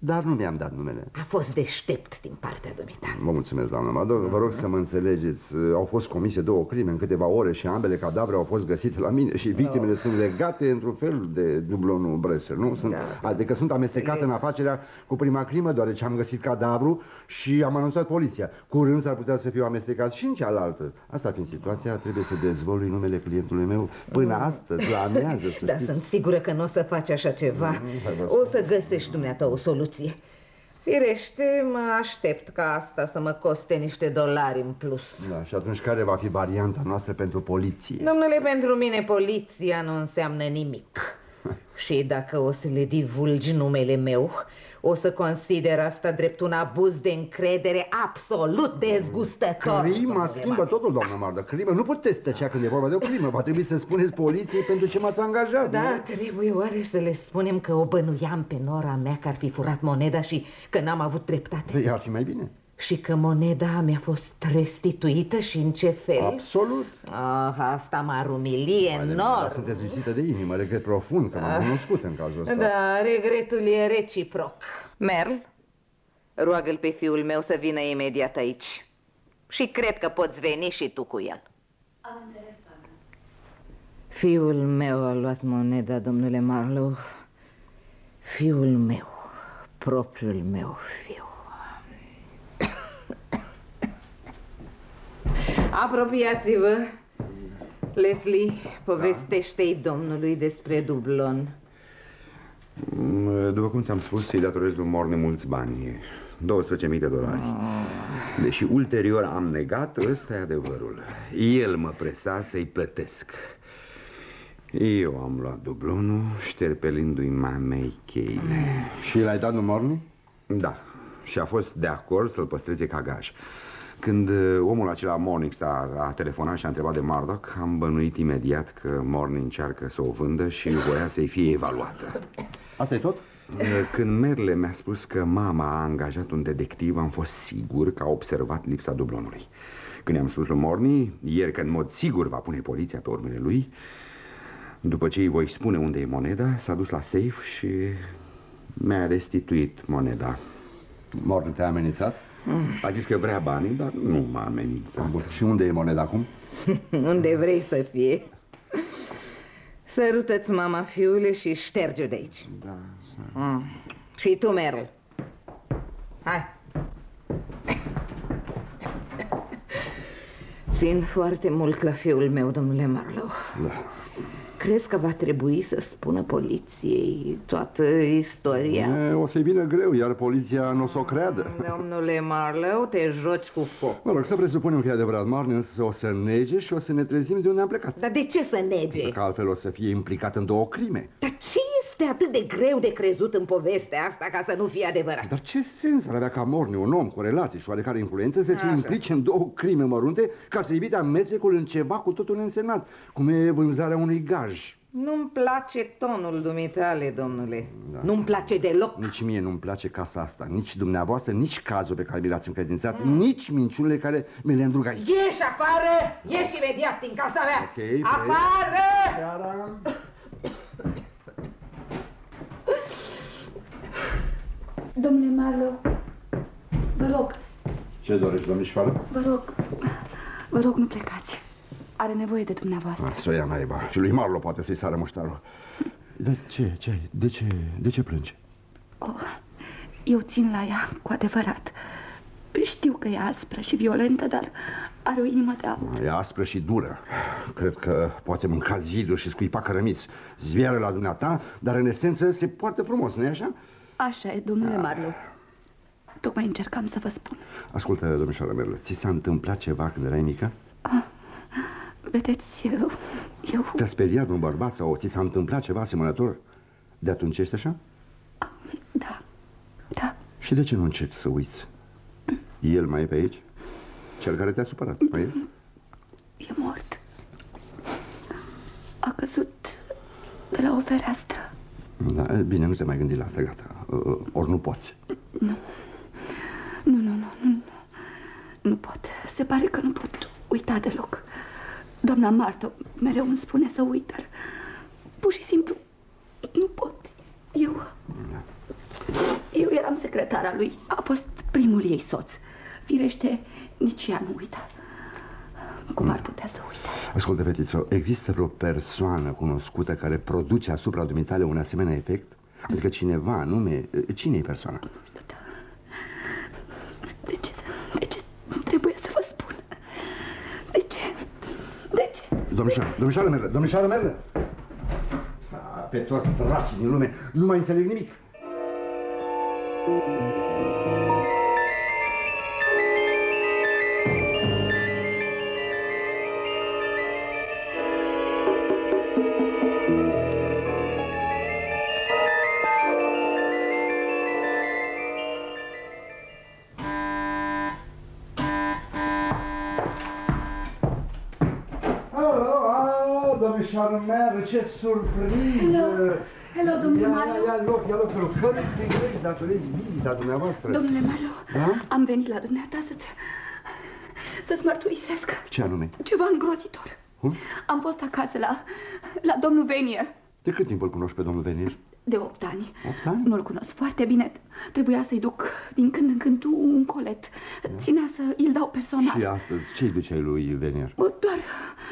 [SPEAKER 4] Dar nu mi-am dat numele.
[SPEAKER 3] A fost deștept din partea dumita.
[SPEAKER 4] Vă mulțumesc, doamnă Mado. Vă rog să mă înțelegeți. Au fost comise două crime în câteva ore și ambele cadavre au fost găsite la mine și victimele sunt legate într-un fel de dublonul Bresser, nu? Sunt,
[SPEAKER 3] Da.
[SPEAKER 4] Adică sunt amestecate în afacerea cu prima crimă, deoarece am găsit cadavru și am anunțat poliția. Curând s-ar putea să fiu amestecat și în cealaltă. Asta fiind situația, trebuie să dezvolui numele clientului meu până astăzi, la amiază, să
[SPEAKER 3] Dar
[SPEAKER 4] știți.
[SPEAKER 3] sunt sigură că nu o să faci așa ceva.
[SPEAKER 4] hai vă
[SPEAKER 3] O să găsești dumneata o soluție. Firește, mă aștept ca asta să mă coste niște dolari în plus.
[SPEAKER 4] Da, și atunci care va fi varianta noastră pentru poliție?
[SPEAKER 3] Domnule, pentru mine poliția nu înseamnă nimic. Și dacă o să le divulgi numele meu, o să consider asta drept un abuz de încredere absolut dezgustător.
[SPEAKER 4] Crima
[SPEAKER 3] domnule
[SPEAKER 4] schimbă
[SPEAKER 3] Mar-
[SPEAKER 4] totul, doamnă Mardă. Crima nu puteți tăcea când e vorba de o crimă. Va trebui să spuneți poliției pentru ce m-ați angajat.
[SPEAKER 3] Da,
[SPEAKER 4] nu?
[SPEAKER 3] trebuie oare să le spunem că o bănuiam pe nora mea că ar fi furat moneda și că n-am avut dreptate?
[SPEAKER 4] Păi ar fi mai bine.
[SPEAKER 3] Și că moneda mi-a fost restituită și în ce fel?
[SPEAKER 4] Absolut.
[SPEAKER 3] Ah, asta m-ar umili
[SPEAKER 4] Dar
[SPEAKER 3] enorm.
[SPEAKER 4] sunteți lipsită de inimă, regret profund că m-am cunoscut în cazul ăsta.
[SPEAKER 3] Da, regretul e reciproc. Merl, roagă-l pe fiul meu să vină imediat aici. Și cred că poți veni și tu cu el.
[SPEAKER 5] Am înțeles, doamnă.
[SPEAKER 3] Fiul meu a luat moneda, domnule Marlow. Fiul meu, propriul meu fiu. Apropiați-vă. Leslie, povestește-i domnului despre dublon.
[SPEAKER 6] Mm, După cum ți-am spus, îi datorez lui Morne mulți bani. 12.000 de dolari. Deși ulterior am negat, ăsta e adevărul. El mă presa să-i plătesc. Eu am luat dublonul, șterpelindu-i mamei cheile.
[SPEAKER 4] Și l-ai dat lui Morni?
[SPEAKER 6] Da, și a fost de acord să-l păstreze ca gaj când uh, omul acela, Morningstar, a telefonat și a întrebat de Murdoch, am bănuit imediat că Morning încearcă să o vândă și voia să-i fie evaluată.
[SPEAKER 4] Asta e tot?
[SPEAKER 6] Când Merle mi-a spus că mama a angajat un detectiv, am fost sigur că a observat lipsa dublonului. Când i-am spus lui Morni, ieri că în mod sigur va pune poliția pe urmele lui, după ce îi voi spune unde e moneda, s-a dus la safe și mi-a restituit moneda.
[SPEAKER 4] Morni te-a amenințat?
[SPEAKER 6] A zis că vrea banii, dar nu m-a amenințat.
[SPEAKER 4] Bun. Și unde e moneda acum?
[SPEAKER 3] Unde vrei să fie. Sărută-ți mama, fiule, și șterge de aici.
[SPEAKER 6] Da,
[SPEAKER 3] Mm. Și tu, Merl. Hai. Țin foarte mult la fiul meu, domnule Marlow.
[SPEAKER 4] Da.
[SPEAKER 3] Crezi că va trebui să spună poliției toată istoria?
[SPEAKER 4] E, o să-i vină greu, iar poliția nu o să o creadă.
[SPEAKER 3] Domnule Marlow, te joci cu foc.
[SPEAKER 4] Mă rog, să presupunem că e adevărat. Marni însă o să nege și o să ne trezim de unde am plecat.
[SPEAKER 3] Dar de ce să nege?
[SPEAKER 4] Că altfel o să fie implicat în două crime.
[SPEAKER 3] Dar ce este atât de greu de crezut în povestea asta ca să nu fie adevărat?
[SPEAKER 4] Dar ce sens ar avea ca Morni, un om cu relații și oarecare influență, să se
[SPEAKER 3] Așa.
[SPEAKER 4] implice în două crime mărunte ca să evite amestecul în ceva cu totul neînsemnat, cum e vânzarea unui gaj?
[SPEAKER 3] Nu-mi place tonul dumitale, domnule. Da. Nu-mi place deloc.
[SPEAKER 4] Nici mie nu-mi place casa asta, nici dumneavoastră, nici cazul pe care mi l-ați încredințat, mm. nici minciunile care mi le îndrug aici.
[SPEAKER 3] Ieși afară! Ieși imediat din casa mea!
[SPEAKER 4] Ok, vrei?
[SPEAKER 3] Afară!
[SPEAKER 4] Seara.
[SPEAKER 5] Domnule Marlow, vă rog,
[SPEAKER 4] Ce dorești, domnișoară?
[SPEAKER 5] vă rog, vă rog, nu plecați. Are nevoie de dumneavoastră.
[SPEAKER 4] Ah, Să o ia naiba. Și lui Marlo poate să-i sară muștarul. Dar ce, ce, de ce, de ce plânge?
[SPEAKER 5] Oh, eu țin la ea cu adevărat. Știu că e aspră și violentă, dar are o inimă de aur.
[SPEAKER 4] E aspră și dură. Cred că poate mânca ziduri și scuipa cărămiți. Zviară la dumneata, dar în esență se poartă frumos, nu-i așa?
[SPEAKER 5] Așa e, domnule Marlow. Tocmai încercam să vă spun.
[SPEAKER 4] Ascultă, domnișoară Merle, ți s-a întâmplat ceva când erai mică?
[SPEAKER 5] Vedeți, eu... eu...
[SPEAKER 4] Te-a speriat un bărbat sau ți s-a întâmplat ceva asemănător? De atunci ești așa?
[SPEAKER 5] Da, da.
[SPEAKER 4] Și de ce nu începi să uiți? El mai e pe aici? Cel care te-a supărat, mai e?
[SPEAKER 5] E mort. A căzut de la o fereastră.
[SPEAKER 4] Da, e, bine, nu te mai gândi la asta, gata. Uh, Ori nu poți.
[SPEAKER 5] Nu. Nu, nu, nu, nu. Nu pot. Se pare că nu pot uita deloc. Doamna Marto mereu îmi spune să uit, dar pur și simplu nu pot. Eu... Eu eram
[SPEAKER 14] secretara lui. A fost primul ei soț. Firește, nici ea nu uita. Cum ar putea să uite?
[SPEAKER 4] Ascultă, Petițo, există vreo persoană cunoscută care produce asupra dumitale un asemenea efect? Adică cineva, anume, cine e persoana?
[SPEAKER 14] De ce, de ce trebuie să vă spun? De ce? De ce?
[SPEAKER 4] Domnișoară, domnișoară Merle, domnișoară Merle! Ah, Pe toți dracii din lume, nu mai înțeleg nimic. Alo, ce surpriză!
[SPEAKER 14] Hello. Hello, domnule
[SPEAKER 4] ia,
[SPEAKER 14] Marlo.
[SPEAKER 4] Ia, ia loc, ia loc, te rog, cărui prilej datorez vizita dumneavoastră?
[SPEAKER 14] Domnule Marlo,
[SPEAKER 4] Da?
[SPEAKER 14] am venit la dumneata să-ți... să-ți mărturisesc
[SPEAKER 4] Ce anume?
[SPEAKER 14] ceva îngrozitor.
[SPEAKER 4] Cum?
[SPEAKER 14] Am fost acasă la, la domnul Venier
[SPEAKER 4] De cât timp îl cunoști pe domnul Venir?
[SPEAKER 14] de 8 ani.
[SPEAKER 4] 8 ani?
[SPEAKER 14] Nu-l cunosc foarte bine. Trebuia să-i duc din când în când un colet. Ținea să îl dau personal.
[SPEAKER 4] Și astăzi, ce-i duceai lui Venir?
[SPEAKER 14] Bă, Doar,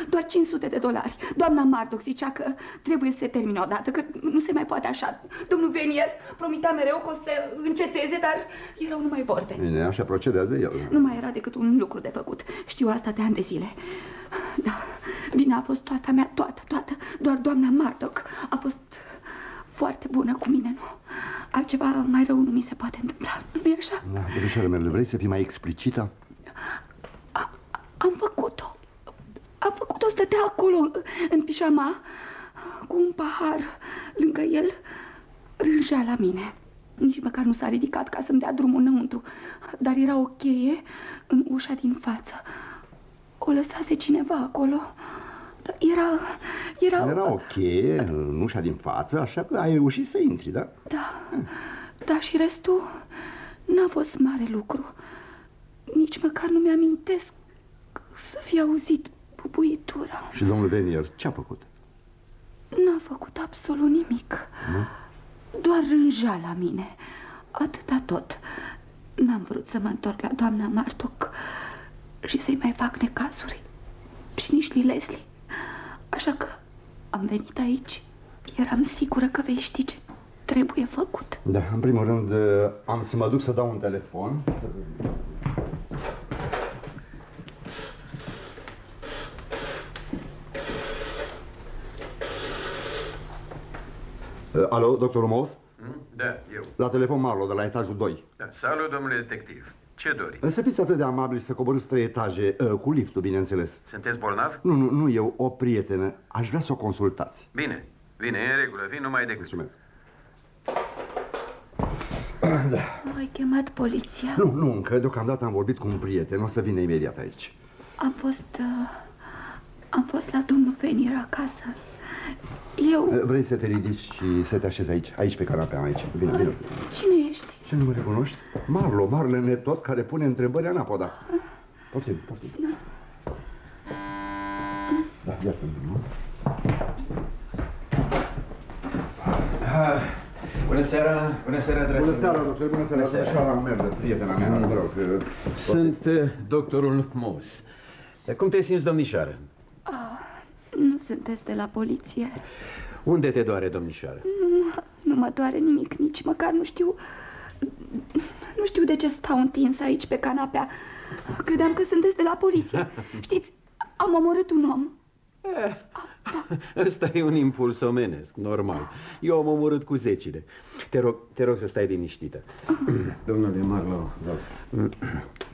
[SPEAKER 14] doar 500 de dolari. Doamna Mardoc zicea că trebuie să se termine odată, că nu se mai poate așa. Domnul Venier promitea mereu că o să înceteze, dar erau numai vorbe.
[SPEAKER 4] Bine, așa procedează el.
[SPEAKER 14] Nu mai era decât un lucru de făcut. Știu asta de ani de zile. Da, vina a fost toată a mea, toată, toată. Doar doamna Mardoc a fost foarte bună cu mine, nu? Altceva mai rău nu mi se poate întâmpla, nu-i așa?
[SPEAKER 4] Da, domnișoară Merle, vrei să fii mai explicită?
[SPEAKER 14] Am făcut-o. Am făcut-o, stătea acolo, în pijama, cu un pahar lângă el, rângea la mine. Nici măcar nu s-a ridicat ca să-mi dea drumul înăuntru, dar era o cheie în ușa din față. O lăsase cineva acolo. Dar Era... Era...
[SPEAKER 4] Era ok, în ușa din față, așa că ai reușit să intri, da?
[SPEAKER 14] Da, da, și restul n-a fost mare lucru. Nici măcar nu mi-amintesc să fi auzit bubuitura.
[SPEAKER 4] Și domnul Venier, ce-a făcut?
[SPEAKER 14] N-a făcut absolut nimic.
[SPEAKER 4] Nu?
[SPEAKER 14] Doar rângea la mine. Atâta tot. N-am vrut să mă întorc la doamna Martoc și să-i mai fac necazuri. Și nici lui Leslie. Așa că am venit aici. Eram sigură că vei ști ce trebuie făcut.
[SPEAKER 4] Da, în primul rând am să mă duc să dau un telefon. Uh, Alo, doctorul Mos?
[SPEAKER 15] Da, eu.
[SPEAKER 4] La telefon Marlo, de la etajul 2.
[SPEAKER 15] Da. Salut, domnule detectiv. Ce dori?
[SPEAKER 4] Să fiți atât de amabili să coborâți trei etaje, uh, cu liftul, bineînțeles.
[SPEAKER 15] Sunteți bolnav?
[SPEAKER 4] Nu, nu, nu eu, o prietenă. Aș vrea să o consultați.
[SPEAKER 15] Bine, bine, e în regulă, vin numai decât.
[SPEAKER 4] Mulțumesc.
[SPEAKER 14] Nu ai chemat poliția?
[SPEAKER 4] Nu, nu, încă deocamdată am vorbit cu un prieten, o să vină imediat aici.
[SPEAKER 14] Am fost... Uh, am fost la domnul Venier acasă. Eu...
[SPEAKER 4] Uh, Vrei să te ridici și să te așezi aici, aici pe canapea, aici. Bine, bine.
[SPEAKER 14] Cine ești?
[SPEAKER 4] Ce nu mă recunoști? Marlo, Marlene tot, care pune întrebări anapoda. Poftim, poftim. Da, iată nu?
[SPEAKER 16] Ah, Bună seara, bună seara, dragi
[SPEAKER 4] Bună seara, doctor, bună seara,
[SPEAKER 16] Bună seara.
[SPEAKER 4] domnișoara Merle, prietena mea, vă rog. uh,
[SPEAKER 16] Sunt uh, doctorul Mos. Cum te simți, domnișoară?
[SPEAKER 14] Ah, nu sunteți de la poliție.
[SPEAKER 16] Unde te doare, domnișoară?
[SPEAKER 14] Nu, nu mă doare nimic, nici măcar nu știu... Nu știu de ce stau întins aici pe canapea. Credeam că sunteți de la poliție. Știți, am omorât un om.
[SPEAKER 16] Ăsta e un impuls omenesc, normal. Eu am omorât cu zecile. Te rog, te rog să stai liniștită. Domnule Marlow,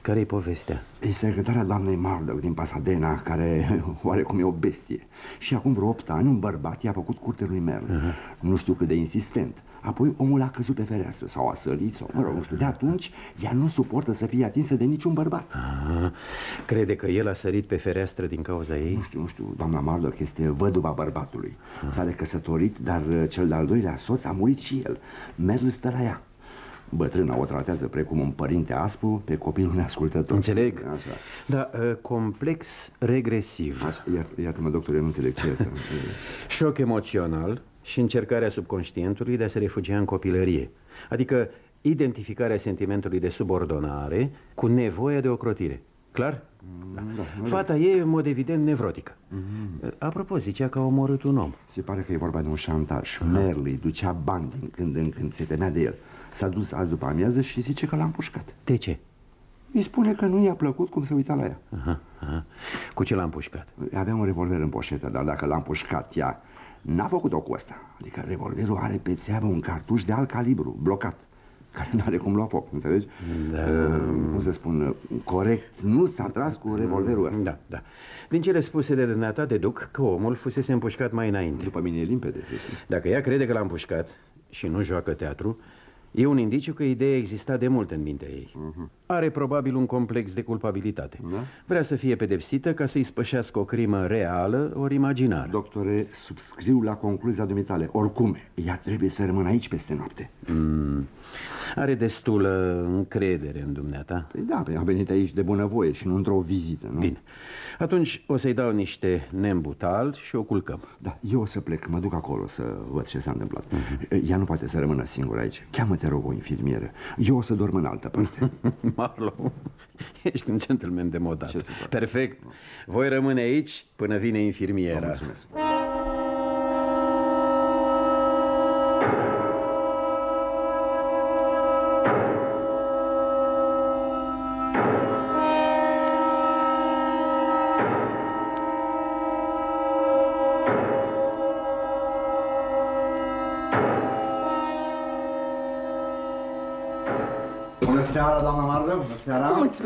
[SPEAKER 16] care-i povestea?
[SPEAKER 4] E secretarea doamnei Murdoch din Pasadena, care oarecum e o bestie. Și acum vreo 8 ani un bărbat i-a făcut curte lui Merle. Nu știu cât de insistent. Apoi omul a căzut pe fereastră sau a sărit sau, mă rog, nu știu. De atunci ea nu suportă să fie atinsă de niciun bărbat.
[SPEAKER 16] Ah, crede că el a sărit pe fereastră din cauza ei?
[SPEAKER 4] Nu știu, nu știu. Doamna Murdoch este văduva bărbatului. S-a recăsătorit, dar uh, cel de-al doilea soț a murit și el. Merle stă la ea. Bătrâna o tratează precum un părinte aspru pe copilul neascultător.
[SPEAKER 16] Înțeleg.
[SPEAKER 4] Așa.
[SPEAKER 16] Da, uh, complex regresiv.
[SPEAKER 4] Așa, iar- iartă-mă, doctore, nu înțeleg ce este.
[SPEAKER 16] Șoc emoțional și încercarea subconștientului de a se refugia în copilărie. Adică identificarea sentimentului de subordonare cu nevoia de ocrotire. Clar? Da. Da, Fata e, în mod evident, nevrotică. Mm. Apropo, zicea că a omorât un om.
[SPEAKER 4] Se pare că e vorba de un șantaj. Merle îi ducea bani din când în când, se temea de el. S-a dus azi după amiază și zice că l-a împușcat.
[SPEAKER 16] De ce?
[SPEAKER 4] Îi spune că nu i-a plăcut cum se uita la ea.
[SPEAKER 16] Aha, aha. Cu ce l-a împușcat?
[SPEAKER 4] Avea un revolver în poșetă, dar dacă l-a împușcat ea, n-a făcut-o cu ăsta. Adică revolverul are pe țeavă un cartuș de alt calibru, blocat care nu are cum lua foc, înțelegi? Da. Uh, cum să spun, corect, nu s-a tras cu revolverul ăsta.
[SPEAKER 16] Da, da. Din cele spuse de dumneata deduc că omul fusese împușcat mai înainte.
[SPEAKER 4] După mine e limpede, să știi.
[SPEAKER 16] Dacă ea crede că l-a împușcat și nu joacă teatru, E un indiciu că ideea exista de mult în mintea ei. Uh-huh. Are probabil un complex de culpabilitate. Da? Vrea să fie pedepsită ca să-i spășească o crimă reală ori imaginară.
[SPEAKER 4] Doctore, subscriu la concluzia dumitale. Oricum, ea trebuie să rămână aici peste noapte.
[SPEAKER 16] Mm. Are destulă încredere în dumneata.
[SPEAKER 4] Păi da, păi a venit aici de bunăvoie și nu într-o vizită, nu?
[SPEAKER 16] Bine. Atunci o să-i dau niște nembutal și o culcăm.
[SPEAKER 4] Da, eu o să plec, mă duc acolo să văd ce s-a întâmplat. Uh-huh. Ea nu poate să rămână singură aici. Cheamă-te, rog, o infirmieră. Eu o să dorm în altă parte.
[SPEAKER 16] Marlo, ești un gentleman de modat. Perfect. Voi rămâne aici până vine infirmiera.
[SPEAKER 4] mulțumesc.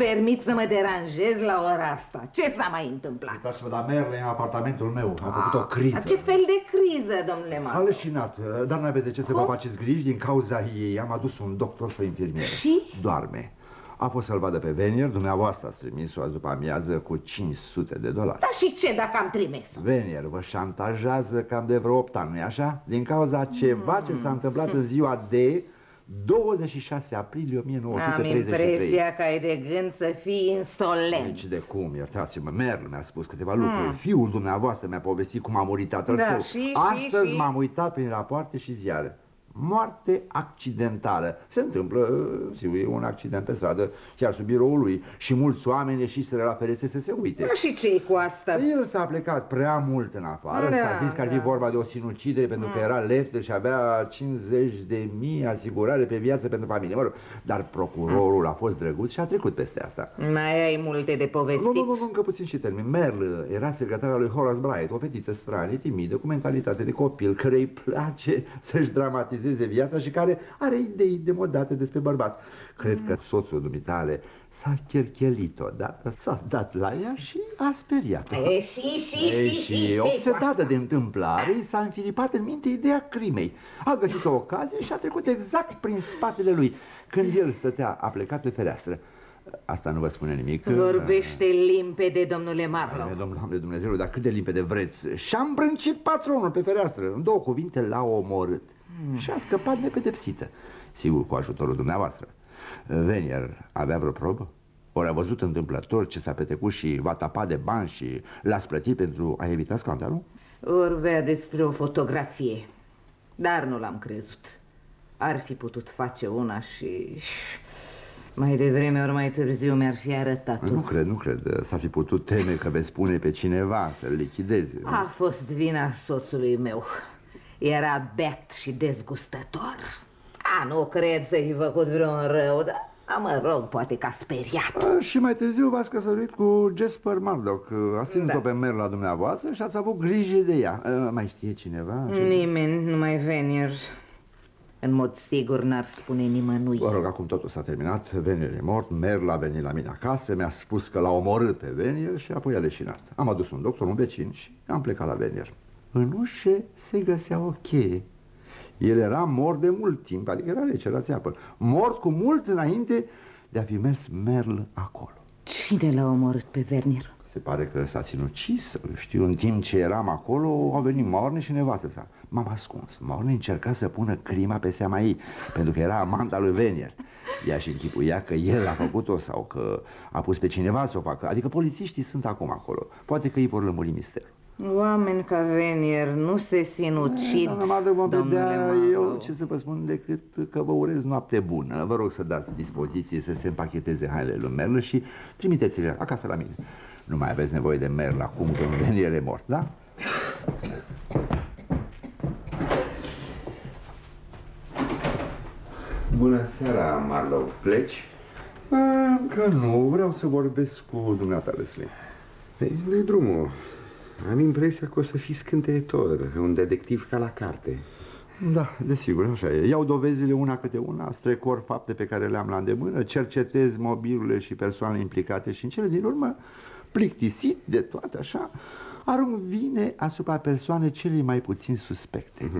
[SPEAKER 3] Permit să mă deranjez la ora asta? Ce s-a mai întâmplat?
[SPEAKER 4] Uitați-vă la Merle în apartamentul meu. Am făcut o criză.
[SPEAKER 3] Ce fel de criză, domnule Marlă?
[SPEAKER 4] A leșinat, dar n-aveți de ce să vă faceți griji din cauza ei. Am adus un doctor și o infirmieră.
[SPEAKER 3] Și?
[SPEAKER 4] Doarme. A fost să-l vadă pe Venier, dumneavoastră ați trimis-o azi după amiază cu 500 de dolari.
[SPEAKER 3] Da și ce dacă am trimis-o?
[SPEAKER 4] Venier vă șantajează cam de vreo 8 ani, nu-i așa? Din cauza ceva mm. ce s-a întâmplat în ziua de 26 aprilie 1933.
[SPEAKER 3] Am impresia că ai de gând să fii insolent.
[SPEAKER 4] Nici de cum, iertați-mă, Merl mi-a spus câteva lucruri. Mm. Fiul dumneavoastră mi-a povestit cum a murit tatăl
[SPEAKER 3] da,
[SPEAKER 4] său.
[SPEAKER 3] Și,
[SPEAKER 4] Astăzi
[SPEAKER 3] și,
[SPEAKER 4] m-am uitat prin rapoarte și ziare. Moarte accidentală. Se întâmplă, sigur, e un accident pe stradă, chiar sub biroul lui. Și mulți oameni ieșiseră la ferestre să se uite.
[SPEAKER 3] Da, și ce cu asta?
[SPEAKER 4] El s-a plecat prea mult în afară, da, s-a zis că ar fi da. vorba de o sinucidere pentru că era lefte și avea 50 de mii asigurare pe viață pentru familie. Mă rog, dar procurorul a fost drăguț și a trecut peste asta.
[SPEAKER 3] Mai ai multe de povestit.
[SPEAKER 4] Nu, nu, nu, încă puțin și termin. Merl era secretara lui Horace Bright, o fetiță stranie, timidă, cu mentalitate de copil, care îi place să-și dramatizeze organizeze viața și care are idei demodate despre bărbați. Cred că soțul dumitale s-a cherchelit odată, s-a dat la ea și a speriat-o.
[SPEAKER 3] E, și, și, e, și, și,
[SPEAKER 4] și obsedată de întâmplare, s-a înfilipat în minte ideea crimei. A găsit o ocazie și a trecut exact prin spatele lui. Când el stătea, a plecat pe fereastră. Asta nu vă spune nimic
[SPEAKER 3] Vorbește limpede, domnule Marlow
[SPEAKER 4] Domnule Dumnezeu, dar cât de limpede vreți Și-a îmbrâncit patronul pe fereastră În două cuvinte l-a omorât hmm. Și a scăpat nepedepsită Sigur, cu ajutorul dumneavoastră Venier avea vreo probă? Ori a văzut întâmplător ce s-a petrecut și va tapa de bani și l-ați plătit pentru a evita scandalul?
[SPEAKER 3] Vorbea despre o fotografie Dar nu l-am crezut Ar fi putut face una și... Mai devreme ori mai târziu mi-ar fi arătat
[SPEAKER 4] Nu cred, nu cred. S-ar fi putut teme că veți spune pe cineva să-l lichideze.
[SPEAKER 3] A fost vina soțului meu. Era beat și dezgustător. A, nu cred să-i făcut vreun rău, dar a, mă rog, poate că a speriat.
[SPEAKER 4] A, Și mai târziu v-ați căsătorit cu Jasper Murdoch. A ținut-o da. pe mer la dumneavoastră și ați avut grijă de ea. A, Mai știe cineva?
[SPEAKER 3] Nimeni, numai Venier în mod sigur n-ar spune nimănui.
[SPEAKER 4] Vă rog, acum totul s-a terminat. Venier e mort, Merl a venit la mine acasă Mi-a spus că l-a omorât pe Venier și apoi a leșinat. Am adus un doctor, un vecin și am plecat la Venier În ușe se găsea o cheie. El era mort de mult timp, adică era rece, era țeapă Mort cu mult înainte de a fi mers Merl acolo.
[SPEAKER 3] Cine l-a omorât pe Venier?
[SPEAKER 4] Se pare că s-a sinucis, știu, în timp ce eram acolo au venit Morne și nevastă sa. M-am ascuns, Morne încerca să pună crima pe seama ei Pentru că era amanta lui Venier Ea și închipuia că el a făcut-o sau că a pus pe cineva să o facă. Adică polițiștii sunt acum acolo. Poate că ei vor lămuri misterul
[SPEAKER 3] Oameni ca Venier nu se sinucid,
[SPEAKER 4] Doamna Mardă, vom vedea
[SPEAKER 3] domnule
[SPEAKER 4] eu
[SPEAKER 3] Marlow.
[SPEAKER 4] ce să vă spun decât că vă urez noapte bună. Vă rog să dați dispoziție să se împacheteze hainele lui Merl și trimiteți-le acasă la mine. Nu mai aveți nevoie de Merl acum când Venier e mort, da?
[SPEAKER 6] Bună seara, Marlow. Pleci?
[SPEAKER 4] Că nu, vreau să vorbesc cu dumneata, Leslie.
[SPEAKER 6] Păi, de drumul. Am impresia că o să fii scânteitor, un detectiv ca la carte.
[SPEAKER 4] Da, desigur, așa e. Iau dovezile una câte una, strecor fapte pe care le-am la îndemână, cercetez mobilurile și persoanele implicate și în cele din urmă, plictisit de toate așa, arunc vine asupra persoanei cele mai puțin suspecte.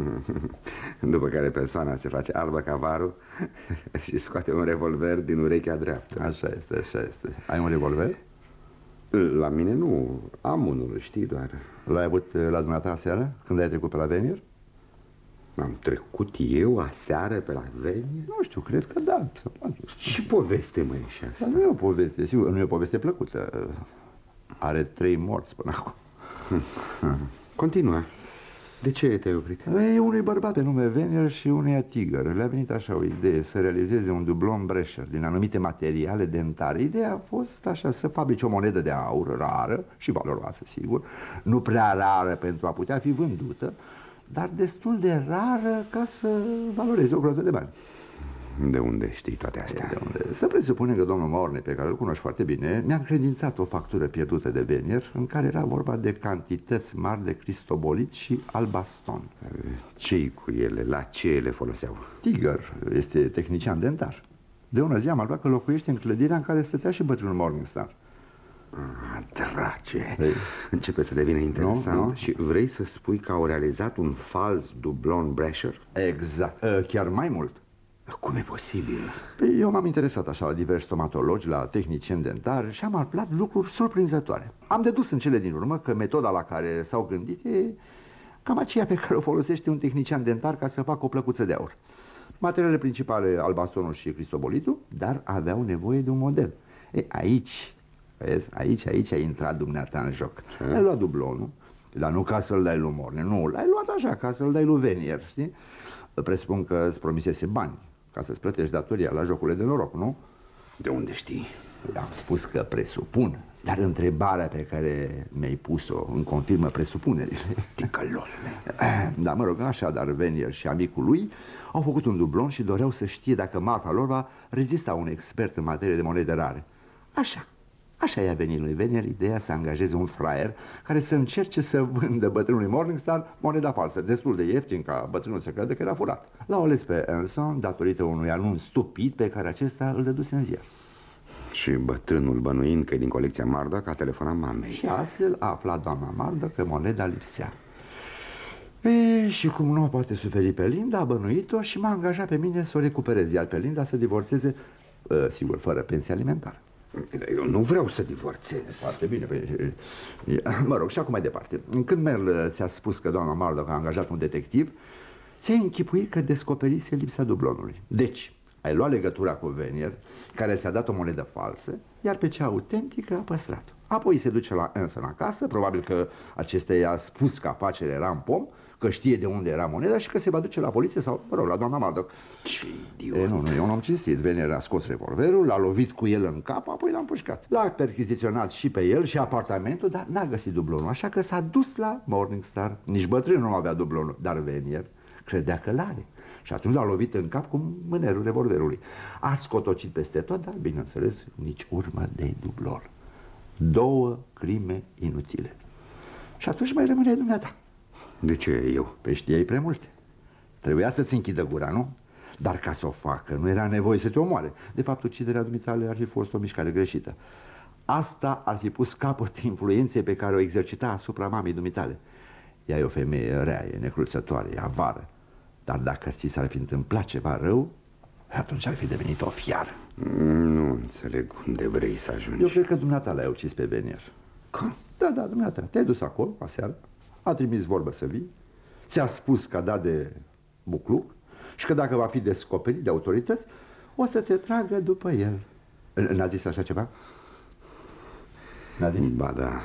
[SPEAKER 6] După care persoana se face albă ca varul și scoate un revolver din urechea dreaptă.
[SPEAKER 4] Așa este, așa este. Ai un revolver?
[SPEAKER 6] La mine nu, am unul, știi doar.
[SPEAKER 4] L-ai avut eh, la dumneata seară, când ai trecut pe la Venier?
[SPEAKER 6] Am trecut eu aseară pe la Venier?
[SPEAKER 4] Nu știu, cred că da. Se poate.
[SPEAKER 6] Ce poveste, măi, și asta?
[SPEAKER 4] Dar nu e o poveste, sigur, nu e o poveste plăcută. Are trei morți până acum.
[SPEAKER 6] Continuă. De ce te-ai oprit?
[SPEAKER 4] E unui bărbat pe nume Venier și uneia Tiger. Le-a venit așa o idee, să realizeze un dublon Brescher din anumite materiale dentare. Ideea a fost așa să fabrice o monedă de aur rară și valoroasă, sigur, nu prea rară pentru a putea fi vândută, dar destul de rară ca să valoreze o groază de bani.
[SPEAKER 6] De unde știi toate astea?
[SPEAKER 4] De unde? Să presupunem că domnul Morne, pe care îl cunoști foarte bine, mi-a încredințat o factură pierdută de Venier, în care era vorba de cantități mari de cristobolit și albaston.
[SPEAKER 6] ce cu ele? La ce le foloseau?
[SPEAKER 4] Tiger este tehnician dentar. De una zi am aflat că locuiește în clădirea în care stătea și bătrânul Morningstar.
[SPEAKER 6] Ah, drace, începe să devină interesant
[SPEAKER 4] Nu, nu.
[SPEAKER 6] Și vrei să spui că au realizat un fals dublon Brescher?
[SPEAKER 4] Exact, Uh, chiar mai mult.
[SPEAKER 6] Cum e posibil?
[SPEAKER 4] Păi eu m-am interesat așa la diversi stomatologi, la tehnicieni dentari și am aflat lucruri surprinzătoare. Am dedus în cele din urmă că metoda la care s-au gândit e cam aceea pe care o folosește un tehnician dentar ca să facă o plăcuță de aur. Materialele principale, albastonul și cristobolitul, dar aveau nevoie de un model. E, aici, vezi, aici, aici a intrat dumneata în joc. Ai luat dublonul, dar nu ca să-l dai lui Morne, nu, l-ai luat așa, ca să-l dai lui Venier, știi? Presupun că îți promisese bani ca să-ți plătești datoria la jocurile de noroc, nu?
[SPEAKER 6] De unde știi?
[SPEAKER 4] Am spus că presupun, dar întrebarea pe care mi-ai pus-o îmi confirmă presupunerile.
[SPEAKER 6] Ticălosule.
[SPEAKER 4] Da, mă rog, așa, dar Venier și amicul lui au făcut un dublon și doreau să știe dacă marfa lor va rezista un expert în materie de monede rare. Așa, așa i-a venit lui Venier ideea să angajeze un fraier care să încerce să vândă bătrânului Morningstar moneda falsă, destul de ieftin ca bătrânul să crede că era furat. L-au ales pe Anson datorită unui anunț stupid pe care acesta îl dăduse în ziar.
[SPEAKER 6] Și bătrânul bănuind că e din colecția Marda, a telefonat mamei
[SPEAKER 4] Și astfel a aflat doamna Mardă că moneda lipsea. E, și cum nu o poate suferi pe Linda, a bănuit-o și m-a angajat pe mine să o recuperez, iar pe Linda să divorțeze, uh, sigur, fără pensie alimentară.
[SPEAKER 6] Eu nu vreau să divorțez.
[SPEAKER 4] Foarte bine. Păi, e, mă rog, și acum mai departe. Când Merl ți-a spus că doamna Mardă a angajat un detectiv, ți-ai închipuit că descoperise lipsa dublonului. Deci, ai luat legătura cu Venier, care ți-a dat o monedă falsă, iar pe cea autentică a păstrat-o. Apoi se duce la Anson acasă, probabil că acesta i-a spus că afacerea era în pom, că știe de unde era moneda și că se va duce la poliție sau, mă rog, la doamna Mardă.
[SPEAKER 6] Ce idiot.
[SPEAKER 4] E, nu, nu, e un om cinstit. Venier a scos revolverul, l-a lovit cu el în cap, apoi l-a împușcat. L-a perchiziționat și pe el și apartamentul, dar n-a găsit dublonul, așa că s-a dus la Morningstar. Nici bătrânul nu avea dublonul, dar Venier credea că l-are. Și atunci l-a lovit în cap cu mânerul revolverului. A scotocit peste tot, dar, bineînțeles, nici urmă de dublon. Două crime inutile. Și atunci mai rămâne dumneata.
[SPEAKER 6] De ce eu?
[SPEAKER 4] Păi știai prea multe. Trebuia să-ți închidă gura, nu? Dar ca să o facă, nu era nevoie să te omoare. De fapt, uciderea dumitale ar fi fost o mișcare greșită. Asta ar fi pus capăt influenței pe care o exercita asupra mamei dumitale. Ea e o femeie rea, e necruțătoare, e avară. Dar dacă ți s-ar fi întâmplat ceva rău, atunci ar fi devenit o fiară.
[SPEAKER 6] Nu înțeleg unde vrei să ajungi.
[SPEAKER 4] Eu cred că dumneata l-ai ucis pe Venier.
[SPEAKER 6] Cum?
[SPEAKER 4] Da, da, dumneata. Te-ai dus acolo, aseară, a trimis vorbă să vii, ți-a spus că a dat de bucluc și că dacă va fi descoperit de autorități, o să te tragă după el. N-a zis așa ceva? N-a zis?
[SPEAKER 6] Ba da.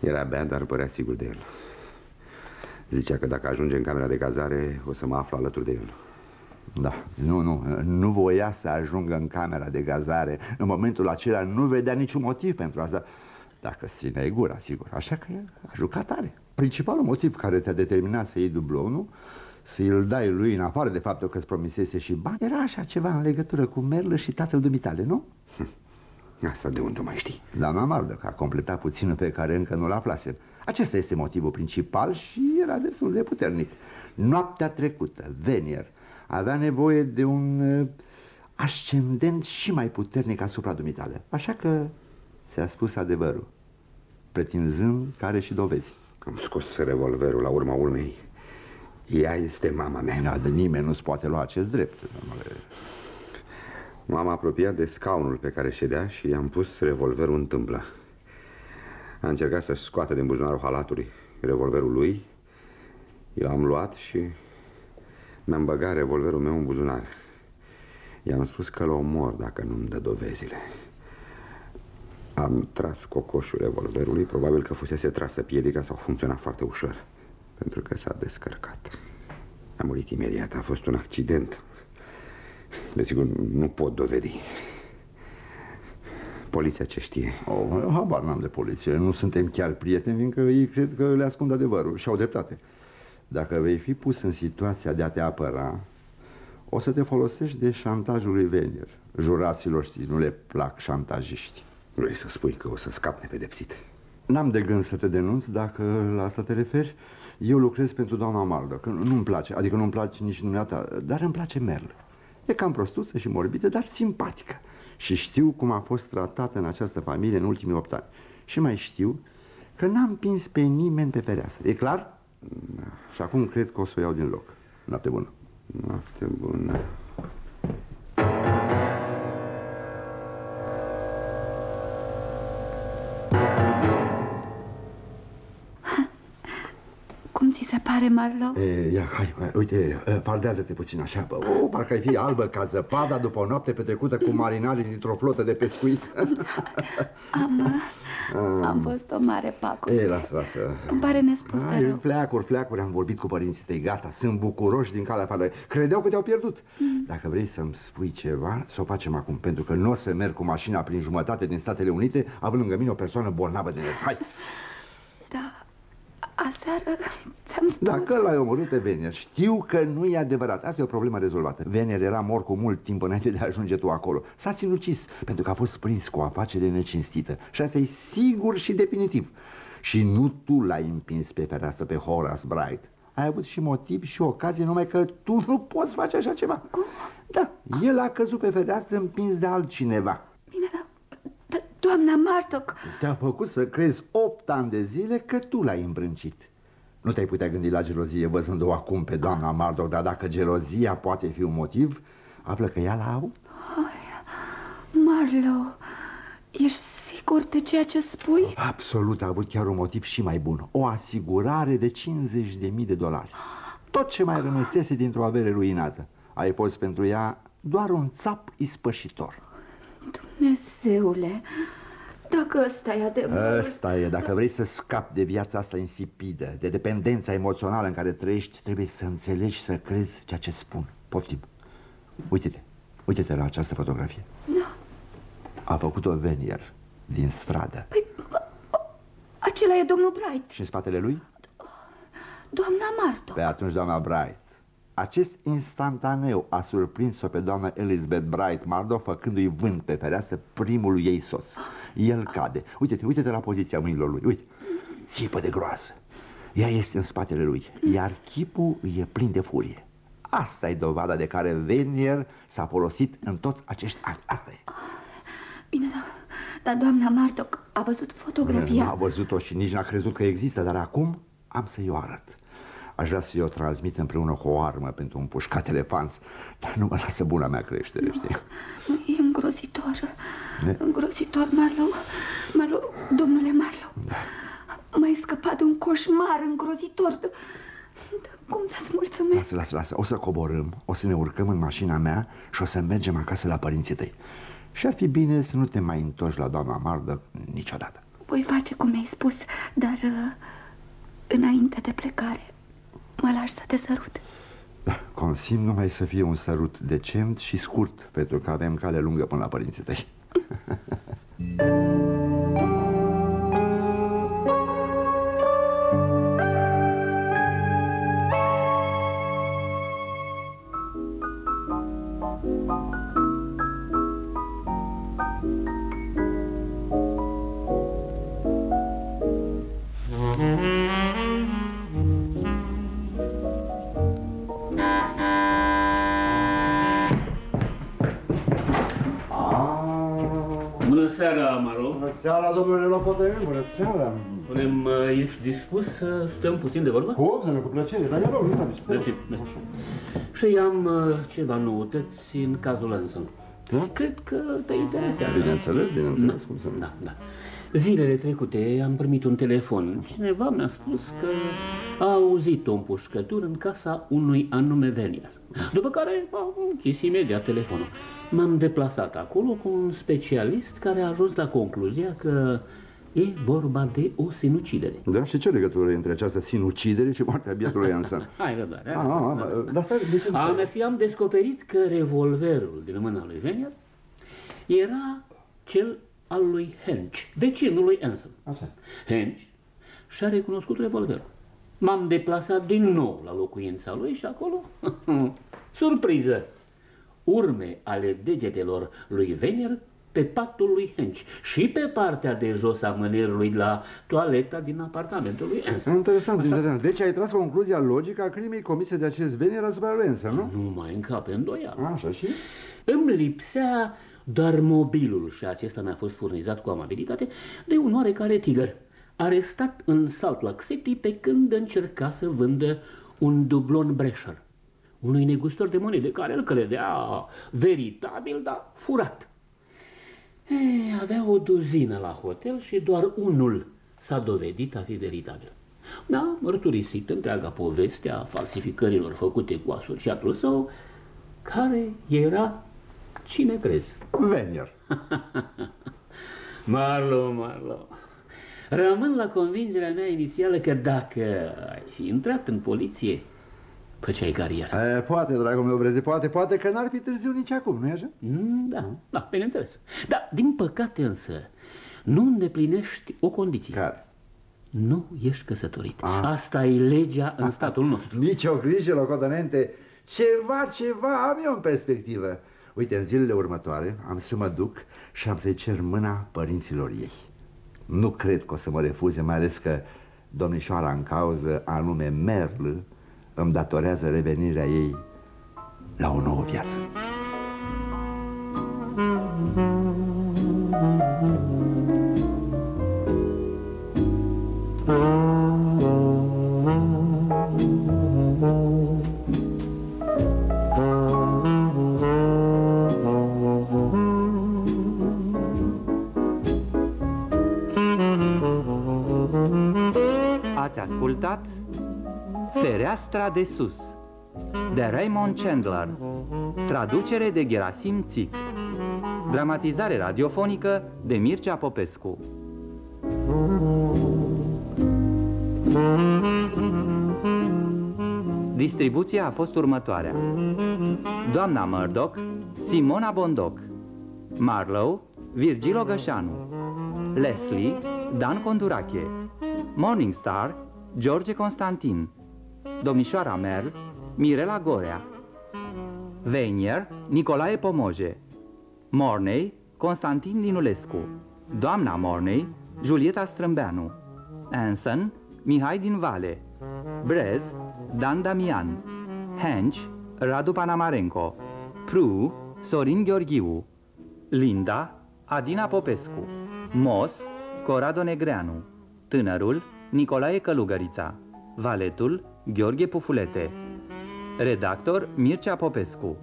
[SPEAKER 6] Era bea, dar părea sigur de el. Zicea că dacă ajunge în camera de cazare, o să mă aflu alături de el.
[SPEAKER 4] Da, nu, nu, nu voia să ajungă în camera de gazare În momentul acela nu vedea niciun motiv pentru asta Dacă ține gura, sigur Așa că a jucat tare Principalul motiv care te-a determinat să iei dublonul Să îl dai lui în afară de faptul că îți promisese și bani Era așa ceva în legătură cu Merlă și tatăl dumitale, nu?
[SPEAKER 6] Hm. Asta de unde mai știi?
[SPEAKER 4] Doamna Mardă, că a completat puținul pe care încă nu l aflasem Acesta este motivul principal și era destul de puternic Noaptea trecută, Venier avea nevoie de un uh, ascendent și mai puternic asupra dumitale. Așa că ți-a spus adevărul, pretinzând că are și dovezi.
[SPEAKER 6] Am scos revolverul la urma urmei. Ea este mama mea.
[SPEAKER 4] Da, de nimeni nu-ți poate lua acest drept, domnule.
[SPEAKER 6] M-am apropiat de scaunul pe care ședea și i-am pus revolverul în tâmplă. A încercat să-și scoată din buzunarul halatului revolverul lui. l-am luat și mi-am băgat revolverul meu în buzunar. I-am spus că l omor dacă nu-mi dă dovezile. Am tras cocoșul revolverului, probabil că fusese trasă piedica sau funcționa foarte ușor, pentru că s-a descărcat. A murit imediat, a fost un accident. Desigur, nu pot dovedi. Poliția ce știe?
[SPEAKER 4] Oh, habar n-am de poliție. Nu suntem chiar prieteni, fiindcă ei cred că le ascund adevărul și au dreptate. Dacă vei fi pus în situația de a te apăra, o să te folosești de șantajul lui Venier. Juraților, știi, nu le plac șantajiști.
[SPEAKER 6] Vrei să spui că o să scap nepedepsit?
[SPEAKER 4] N-am de gând să te denunț dacă la asta te referi. Eu lucrez pentru doamna Mardă, că nu-mi place, adică nu-mi place nici dumneata, dar îmi place Merl. E cam prostuță și morbidă, dar simpatică. Și știu cum a fost tratată în această familie în ultimii opt ani. Și mai știu că n-am împins pe nimeni pe fereastră. E clar?
[SPEAKER 6] Da.
[SPEAKER 4] Și acum cred că o să o iau din loc. Noapte bună.
[SPEAKER 6] Noapte bună.
[SPEAKER 14] Cum ți se pare, Marlo?
[SPEAKER 4] E, ia, hai, uite, fardează-te puțin așa bă. O, parcă ai fi albă ca zăpada după o noapte petrecută cu marinarii dintr-o flotă de pescuit.
[SPEAKER 14] Am, am. fost o mare pacoste.
[SPEAKER 4] Ei, lasă, lasă.
[SPEAKER 14] Îmi pare nespus de rău
[SPEAKER 4] Fleacuri, fleacuri, am vorbit cu părinții tăi, gata Sunt bucuroși din calea afară. Credeau că te-au pierdut. Mm. Dacă vrei să-mi spui ceva, să o facem acum Pentru că nu o să merg cu mașina prin jumătate din Statele Unite Având lângă mine o persoană bolnavă de nervi. Hai!
[SPEAKER 14] Da, Aseară ți-am spus.
[SPEAKER 4] Dacă l-ai omorât pe Venier, știu că nu e adevărat. Asta e o problemă rezolvată. Venier era mort cu mult timp înainte de a ajunge tu acolo. S-a sinucis pentru că a fost prins cu o afacere necinstită. Și asta e sigur și definitiv. Și nu tu l-ai împins pe fereastră pe Horace Bright. Ai avut și motiv și ocazie, numai că tu nu poți face așa ceva.
[SPEAKER 14] Cum?
[SPEAKER 4] Da, el a căzut pe fereastră împins de altcineva.
[SPEAKER 14] Bine, dar Doamna Martoc.
[SPEAKER 4] Te-a făcut să crezi opt ani de zile că tu l-ai îmbrâncit. Nu te-ai putea gândi la gelozie văzând-o acum pe doamna Martoc Dar dacă gelozia poate fi un motiv Află că ea l-a avut
[SPEAKER 14] Marlo, ești sigur de ceea ce spui?
[SPEAKER 4] Absolut, a avut chiar un motiv și mai bun. O asigurare de 50.000 de dolari. Tot ce mai rămăsese dintr-o avere ruinată. Ai fost pentru ea doar un țap ispășitor
[SPEAKER 14] Dumnezeule, dacă ăsta e adevărul...
[SPEAKER 4] Ăsta e, dacă vrei să scapi de viața asta insipidă, de dependența emoțională în care trăiești, trebuie să înțelegi și să crezi ceea ce spun. Poftim. Uite-te, uite-te la această fotografie.
[SPEAKER 14] Da.
[SPEAKER 4] A făcut-o Venier din stradă.
[SPEAKER 14] Păi, acela e domnul Bright.
[SPEAKER 4] Și în spatele lui?
[SPEAKER 14] Doamna Marto.
[SPEAKER 4] Pe atunci doamna Bright. Acest instantaneu a surprins-o pe doamna Elizabeth Bright Mardo făcându-i vânt pe fereastră primul ei soț. El cade. Uite-te, uite-te la poziția mâinilor lui. Uite, țipă de groasă. Ea este în spatele lui, iar chipul e plin de furie. Asta e dovada de care Venier s-a folosit în toți acești ani. Asta e.
[SPEAKER 14] Bine, dar, dar doamna Martoc a văzut fotografia.
[SPEAKER 4] Nu a văzut-o și nici n-a crezut că există, dar acum am să-i o arăt. Aș vrea să-i o transmit împreună cu o armă pentru un pușcat elefant Dar nu mă lasă buna mea creștere,
[SPEAKER 14] nu,
[SPEAKER 4] știi?
[SPEAKER 14] Nu, e îngrozitor ne? Îngrozitor, Marlo Marlo, domnule Marlo da. M-ai scăpat de un coșmar îngrozitor Cum să-ți mulțumesc?
[SPEAKER 4] Lasă, lasă, lasă, o să coborâm O să ne urcăm în mașina mea Și o să mergem acasă la părinții tăi Și ar fi bine să nu te mai întorci la doamna Mardă niciodată
[SPEAKER 14] Voi face cum mi-ai spus, dar uh, înainte de plecare mă lași să te sărut.
[SPEAKER 4] Da, consim numai să fie un sărut decent și scurt, pentru că avem cale lungă până la părinții tăi.
[SPEAKER 13] seara, domnule Locotenent, bună seara!
[SPEAKER 11] Spunem, ești dispus să stăm puțin de vorbă?
[SPEAKER 13] Cum, să ne cu plăcere, dar eu rog, nu
[SPEAKER 11] stăm Mersi, mersi. Și am uh, ceva noutăți în cazul Anson. Da? Cred că te interesează.
[SPEAKER 4] Bineînțeles, bineînțeles, cum să nu.
[SPEAKER 11] Da, da. Zilele trecute am primit un telefon. Cineva mi-a spus că a auzit o împușcătură în casa unui anume venier. După care a închis imediat telefonul. M-am deplasat acolo cu un specialist care a ajuns la concluzia că e vorba de o sinucidere.
[SPEAKER 4] Da? Și ce legătură e între această sinucidere și moartea bietului Ansan?
[SPEAKER 11] Hai, răbdare.
[SPEAKER 4] Ah, ah, ah, dar stai, de ce
[SPEAKER 11] am, am descoperit că revolverul din mâna lui Venier era cel al lui Hench, vecinul lui Anson.
[SPEAKER 4] Așa.
[SPEAKER 11] Hench și-a recunoscut revolverul. M-am deplasat din nou la locuința lui și acolo, surpriză, urme ale degetelor lui Venier pe patul lui Hench și pe partea de jos a mânerului la toaleta din apartamentul lui Anson.
[SPEAKER 4] Interesant, Așa... interesant. Deci ai tras concluzia logică a crimei comise de acest Venier asupra lui Anson, nu?
[SPEAKER 11] Nu mai încape îndoială.
[SPEAKER 4] Așa și?
[SPEAKER 11] Îmi lipsea doar mobilul și acesta mi-a fost furnizat cu amabilitate de un oarecare tiger, arestat în Salt Lake City pe când încerca să vândă un dublon breșer unui negustor de monede care îl credea veritabil, dar furat. E, avea o duzină la hotel și doar unul s-a dovedit a fi veritabil. Da, mărturisit întreaga poveste a falsificărilor făcute cu asociatul său, care era, cine crezi?
[SPEAKER 4] Venier.
[SPEAKER 11] Marlo, Marlo. Rămân la convingerea mea inițială că dacă ai fi intrat în poliție, făceai carieră.
[SPEAKER 4] E, poate, dragul meu Breze, poate, poate că n-ar fi târziu nici acum, nu-i așa?
[SPEAKER 11] Mm, da, da, bineînțeles. Dar, din păcate însă, nu îndeplinești o condiție.
[SPEAKER 4] Care?
[SPEAKER 11] Nu ești căsătorit. A. Asta e legea în statul nostru.
[SPEAKER 4] Nici o grijă, locotenente. Ceva, ceva am eu în perspectivă. Uite, în zilele următoare am să mă duc și am să-i cer mâna părinților ei. Nu cred că o să mă refuze, mai ales că domnișoara în cauză, anume Merl, îmi datorează revenirea ei la o nouă viață.
[SPEAKER 2] Ați Fereastra de sus de Raymond Chandler. Traducere de Gerasim Țic. Dramatizare radiofonică de Mircea Popescu. Distribuția a fost următoarea. Doamna Murdoch, Simona Bondoc Marlow, Virgil Gășanu Leslie, Dan Condurache Morningstar, George Constantin domnișoara Merl, Mirela Gorea, Venier, Nicolae Pomoje, Morney, Constantin Dinulescu, doamna Morney, Julieta Strâmbeanu, Anson, Mihai din Vale, Brez, Dan Damian, Hench, Radu Panamarenko, Pru, Sorin Gheorghiu, Linda, Adina Popescu, Mos, Corado Negreanu, Tânărul, Nicolae Călugărița, Valetul, Gheorghe Pufulete. Redactor Mircea Popescu.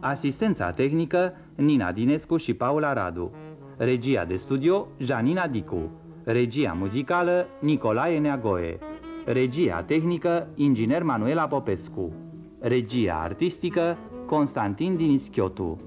[SPEAKER 2] Asistența tehnică Nina Dinescu și Paula Radu. Regia de studio Janina Dicu. Regia muzicală Nicolae Neagoe. Regia tehnică Inginer Manuela Popescu. Regia artistică Constantin Dinischiotu.